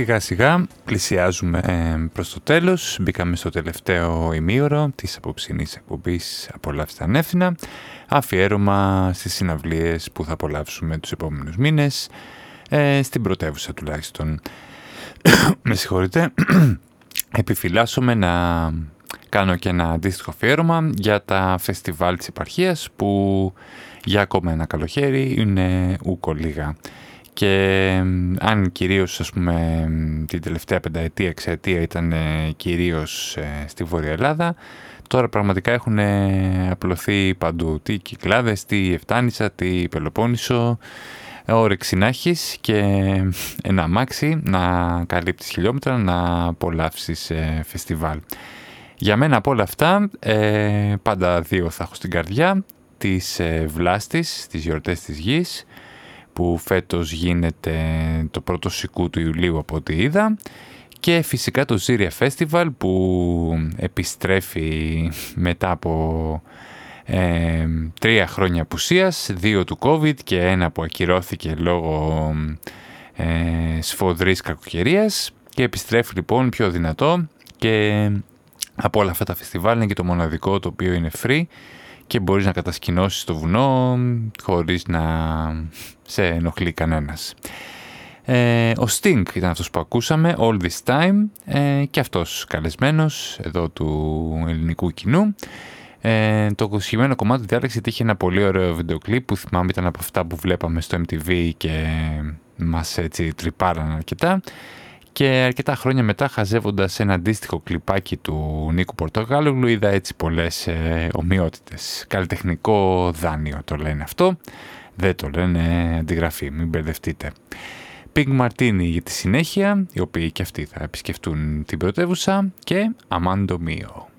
Σιγά σιγά πλησιάζουμε ε, προς το τέλος. Μπήκαμε στο τελευταίο ημίωρο της απόψινής εκπομπής «Απολαύστε ανεύθυνα» αφιέρωμα στις συναυλίες που θα απολαύσουμε τους επόμενους μήνες ε, στην πρωτεύουσα τουλάχιστον. Με συγχωρείτε. Επιφυλάσσομαι να κάνω και ένα αντίστοιχο αφιέρωμα για τα φεστιβάλ της επαρχίας που για ακόμα ένα καλοκαίρι είναι ούκο λίγα. Και αν κυρίως ας πούμε την τελευταία πενταετία, εξαετία ήταν ε, κυρίως ε, στη Βόρεια Ελλάδα, τώρα πραγματικά έχουν ε, απλωθεί παντού. Τι Κυκλάδες, τι Εφτάνησα, τι Πελοπόννησο, όρεξη να έχεις και ένα αμάξι να καλύπτεις χιλιόμετρα να απολαύσεις φεστιβάλ. Για μένα από όλα αυτά, πάντα δύο θα έχω στην καρδιά, της Βλάστης, τις γιορτές της γης, που φέτος γίνεται το πρώτο σικού του Ιουλίου από ό,τι είδα. Και φυσικά το Ziria Festival που επιστρέφει μετά από ε, τρία χρόνια απουσίας, δύο του COVID και ένα που ακυρώθηκε λόγω ε, σφοδρής κακοκαιρίας. Και επιστρέφει λοιπόν πιο δυνατό. Και από όλα αυτά τα φεστιβάλ είναι και το μοναδικό το οποίο είναι free και μπορείς να κατασκηνώσεις το βουνό χωρίς να σε ενοχλεί κανένας. Ε, ο Sting ήταν αυτός που ακούσαμε, All This Time, ε, και αυτός καλεσμένος εδώ του ελληνικού κοινού. Ε, το συγκεκριμένο κομμάτι διάλεξη είχε ένα πολύ ωραίο βίντεο κλιπ που θυμάμαι ήταν από αυτά που βλέπαμε στο MTV και μας έτσι τρυπάραν αρκετά και αρκετά χρόνια μετά χαζεύοντας ένα αντίστοιχο κλιπάκι του Νίκου Πορτογάλογλου είδα έτσι πολλές ε, ομοιότητες. Καλλιτεχνικό δάνειο το λένε αυτό, δεν το λένε αντιγραφή, μην μπερδευτείτε. Pink Martini για τη συνέχεια, οι οποίοι και αυτοί θα επισκεφτούν την πρωτεύουσα και Amando Mio.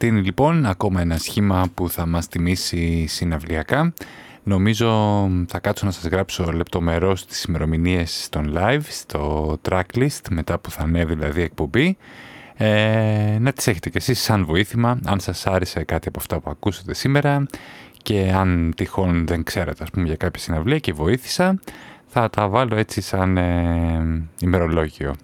Pink Martini λοιπόν, ακόμα ένα σχήμα που θα μας τιμήσει συναυλιακά. Νομίζω θα κάτσω να σας γράψω λεπτομερώς τις ημερομηνίες των live στο tracklist μετά που θα ανέβει δηλαδή εκπομπή. Ε, να τις έχετε κι εσείς σαν βοήθημα αν σας άρεσε κάτι από αυτά που ακούσατε σήμερα και αν τυχόν δεν ξέρετε ας πούμε για κάποια συναυλία και βοήθησα θα τα βάλω έτσι σαν ε, ημερολόγιο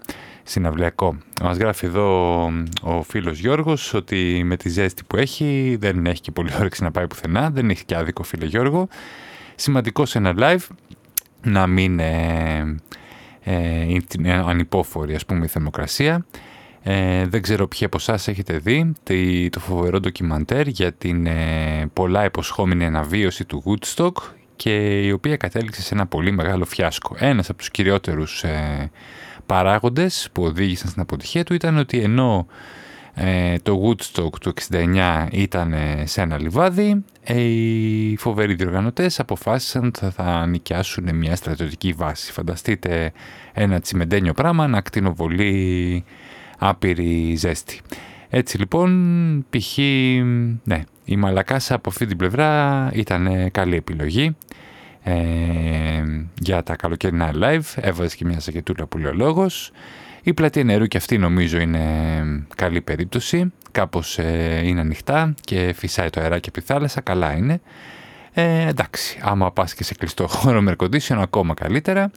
συναυλιακό. Μας γράφει εδώ ο φίλος Γιώργος ότι με τη ζέστη που έχει δεν έχει και πολύ όρεξη να πάει πουθενά, δεν έχει και άδικο φίλε Γιώργο. Σημαντικό σε ένα live να μην ε, ε, είναι ανυπόφορη ας πούμε η θερμοκρασία. Ε, δεν ξέρω ποιοι από εσάς έχετε δει τη- το φοβερό ντοκιμαντέρ για την ε, πολλά υποσχόμενη αναβίωση του Woodstock και η οποία κατέληξε σε ένα πολύ μεγάλο φιάσκο. Ένας από τους κυριότερους ε, παράγοντες που οδήγησαν στην αποτυχία του ήταν ότι ενώ ε, το Woodstock του 69 ήταν ε, σε ένα λιβάδι, ε, οι φοβεροί διοργανωτές αποφάσισαν ότι θα, θα νοικιάσουν μια στρατιωτική βάση. Φανταστείτε ένα τσιμεντένιο πράγμα να ακτινοβολεί άπειρη ζέστη. Έτσι λοιπόν, π.χ. ναι, η Μαλακάσα από αυτή την πλευρά ήταν ε, καλή επιλογή ε, για τα καλοκαιρινά live. Έβαζε και μια σακετούλα που λέει ο λόγος. Η πλατεία νερού και αυτή νομίζω είναι καλή περίπτωση. Κάπως ε, είναι ανοιχτά και φυσάει το αεράκι από τη θάλασσα, καλά είναι. Ε, εντάξει, άμα πας και σε κλειστό χώρο με air condition, ακόμα καλύτερα.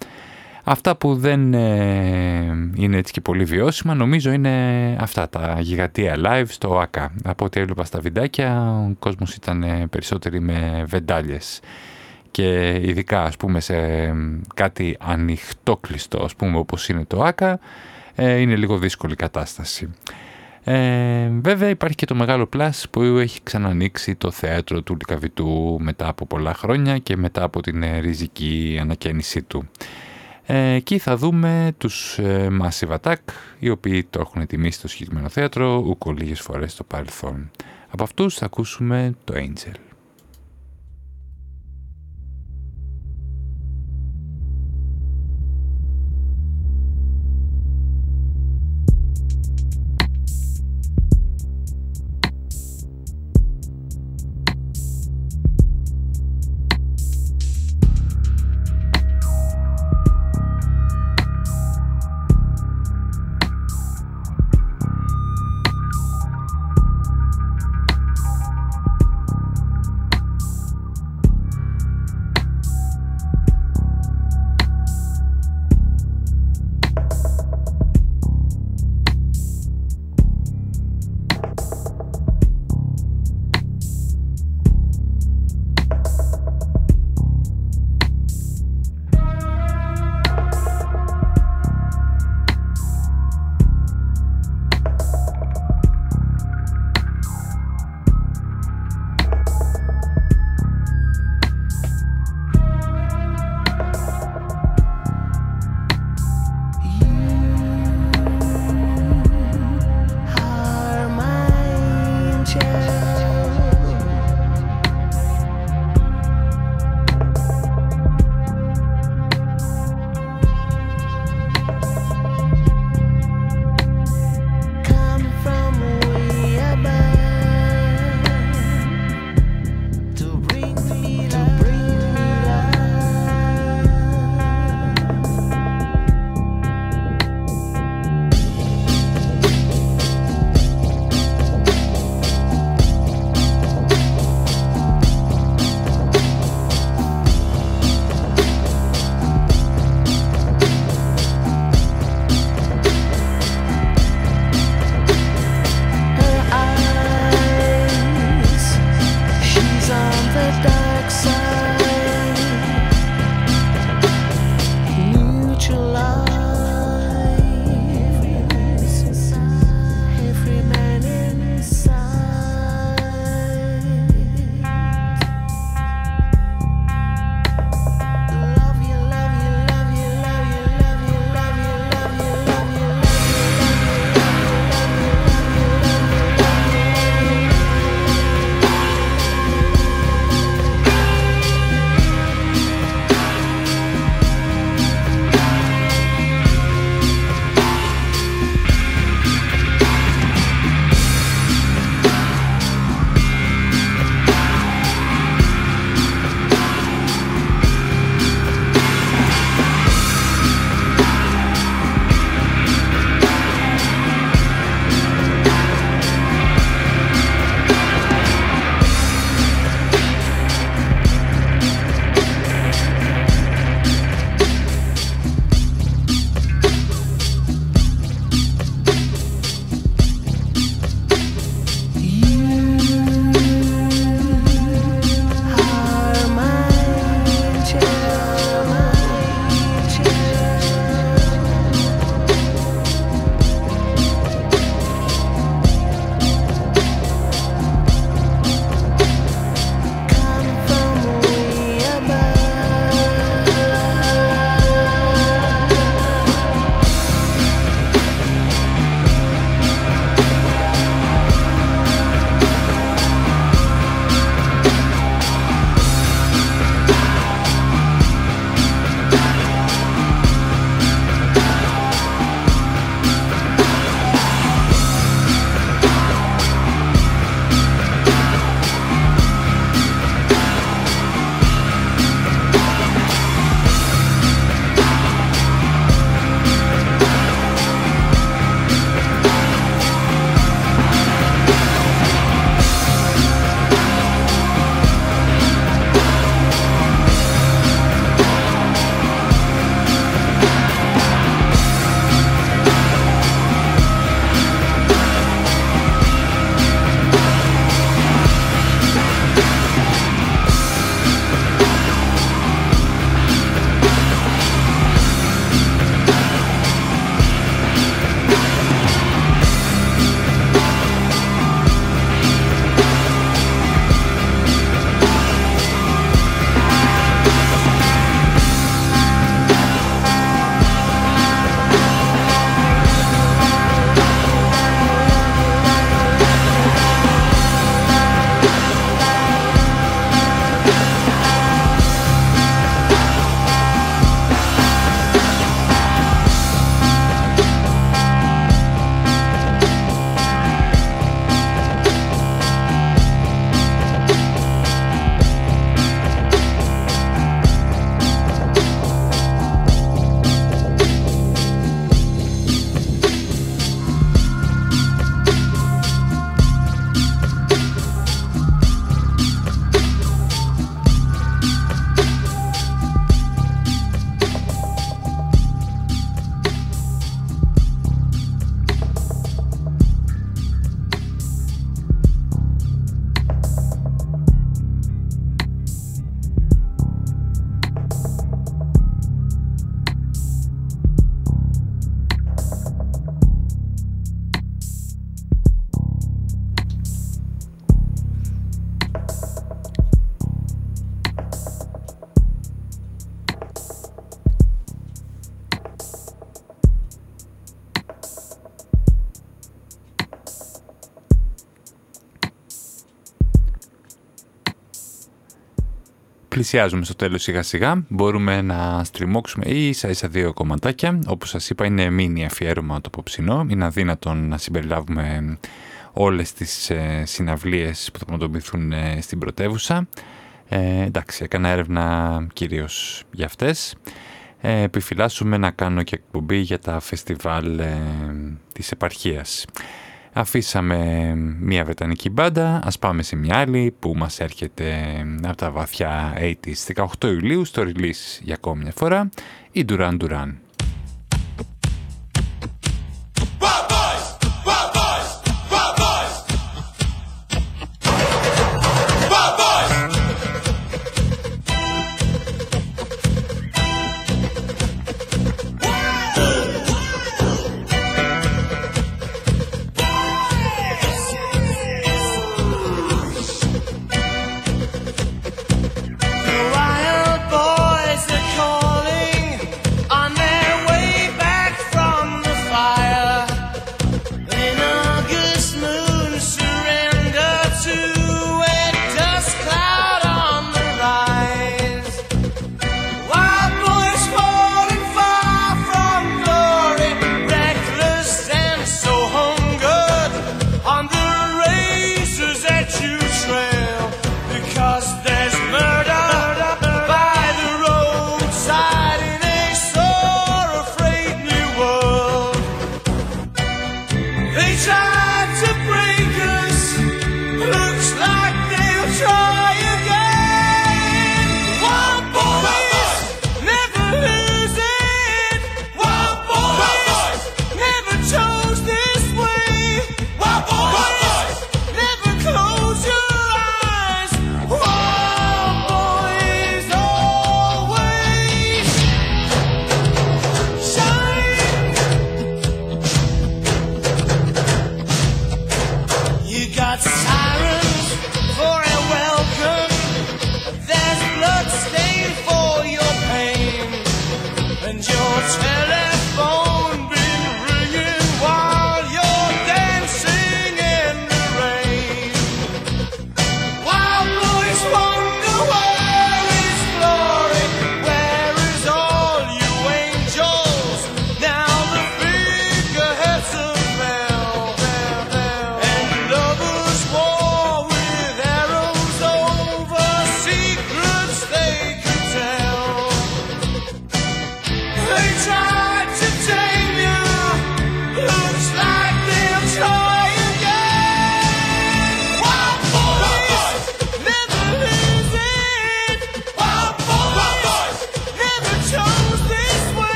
Αυτά που δεν ε, είναι έτσι και πολύ βιώσιμα νομίζω είναι αυτά τα γιγαντία live στο ΆΚΑ. Από ό,τι έβλεπα στα βιντεάκια ο κόσμος ήταν ε, περισσότεροι με βεντάλιες και ειδικά ας πούμε σε κάτι ανοιχτό κλειστό ας πούμε όπως είναι το ΆΚΑ ε, είναι λίγο δύσκολη κατάσταση. Ε, βέβαια υπάρχει και το μεγάλο πλάς που έχει ξανανοίξει το θέατρο του Λικαβητού μετά από πολλά χρόνια και μετά από την ε, ριζική ανακαίνισή του. Ε, εκεί θα δούμε τους ε, Massive Attack, οι οποίοι το έχουν τιμήσει στο συγκεκριμένο θέατρο, ούκο λίγες φορές στο παρελθόν. Από αυτούς θα ακούσουμε το Angel. πλησιάζουμε στο τέλος σιγά σιγά. Μπορούμε να στριμώξουμε ίσα ίσα δύο κομματάκια. Όπως σας είπα είναι μήνυ αφιέρωμα το απόψινό. Είναι αδύνατο να συμπεριλάβουμε όλες τις ε, συναυλίες που θα πραγματοποιηθούν ε, στην πρωτεύουσα. Ε, εντάξει, έκανα έρευνα κυρίως για αυτές. Ε, επιφυλάσσουμε να κάνω και εκπομπή για τα φεστιβάλ ε, της επαρχίας. Αφήσαμε μια βρετανική μπάντα, ας πάμε σε μια άλλη που μας έρχεται από τα βαθιά 80s 18 Ιουλίου στο release για ακόμη μια φορά, η Duran Duran.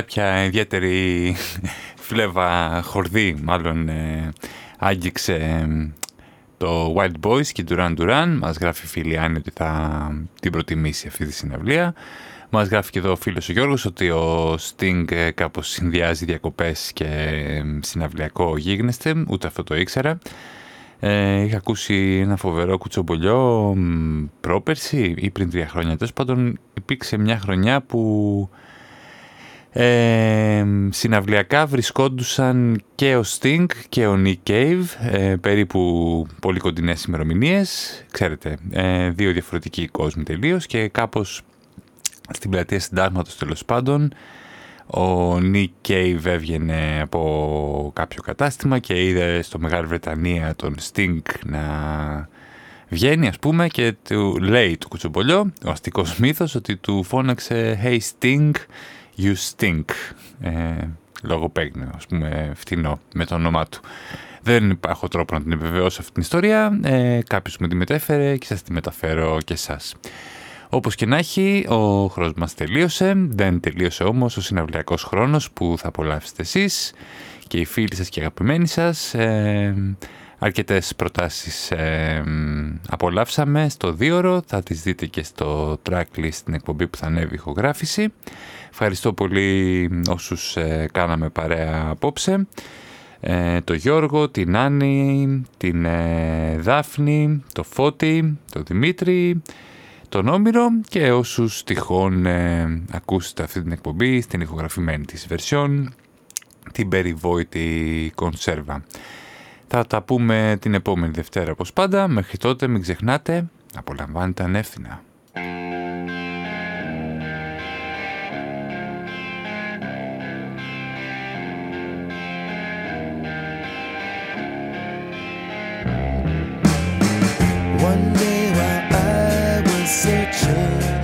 κάποια ιδιαίτερη φλέβα χορδή μάλλον ε, άγγιξε ε, το Wild Boys και Duran Duran. Μας γράφει η φίλη Άννη ότι θα την προτιμήσει αυτή τη συναυλία. Μας γράφει και εδώ ο φίλος ο Γιώργος ότι ο Sting ε, κάπως συνδυάζει διακοπές και ε, συναυλιακό γίγνεσθε. Ούτε αυτό το ήξερα. Είχα ακούσει ένα φοβερό κουτσομπολιό πρόπερση ή πριν τρία χρόνια. Τέλος πάντων υπήρξε μια χρονιά που ε, συναυλιακά βρισκόντουσαν και ο Sting και ο Nick Cave, ε, περίπου πολύ κοντινές ημερομηνίες. Ξέρετε, ε, δύο διαφορετικοί κόσμοι τελείως και κάπως στην πλατεία συντάγματος τέλος πάντων ο Nick Cave έβγαινε από κάποιο κατάστημα και είδε στο Μεγάλη Βρετανία τον Sting να βγαίνει ας πούμε και του λέει του κουτσομπολιό, ο αστικός μύθος, ότι του φώναξε «Hey Sting, you stink». Ε, λόγω παίγνε, ας πούμε, φτηνό με το όνομά του. Δεν υπάρχω τρόπο να την επιβεβαιώσω αυτή την ιστορία, ε, κάποιος μου τη μετέφερε και σας τη μεταφέρω και εσάς. Όπως και να έχει, ο χρόνος μας τελείωσε, δεν τελείωσε όμως ο συναυλιακός χρόνος που θα απολαύσετε εσείς και οι φίλοι σας και οι αγαπημένοι σας. Ε, αρκετές προτάσεις ε, απολαύσαμε στο δίωρο, θα τις δείτε και στο tracklist στην εκπομπή που θα ανέβει η ηχογράφηση. Ευχαριστώ πολύ όσους ε, κάναμε παρέα απόψε. Ε, το Γιώργο, την Άννη, την ε, Δάφνη, το Φώτη, το Δημήτρη, τον Όμηρο και όσους τυχόν ε, ακούσετε αυτή την εκπομπή στην ηχογραφημένη της βερσιόν, την περιβόητη κονσέρβα. Θα τα πούμε την επόμενη Δευτέρα όπως πάντα. Μέχρι τότε μην ξεχνάτε, απολαμβάνετε ανεύθυνα. One day while I was searching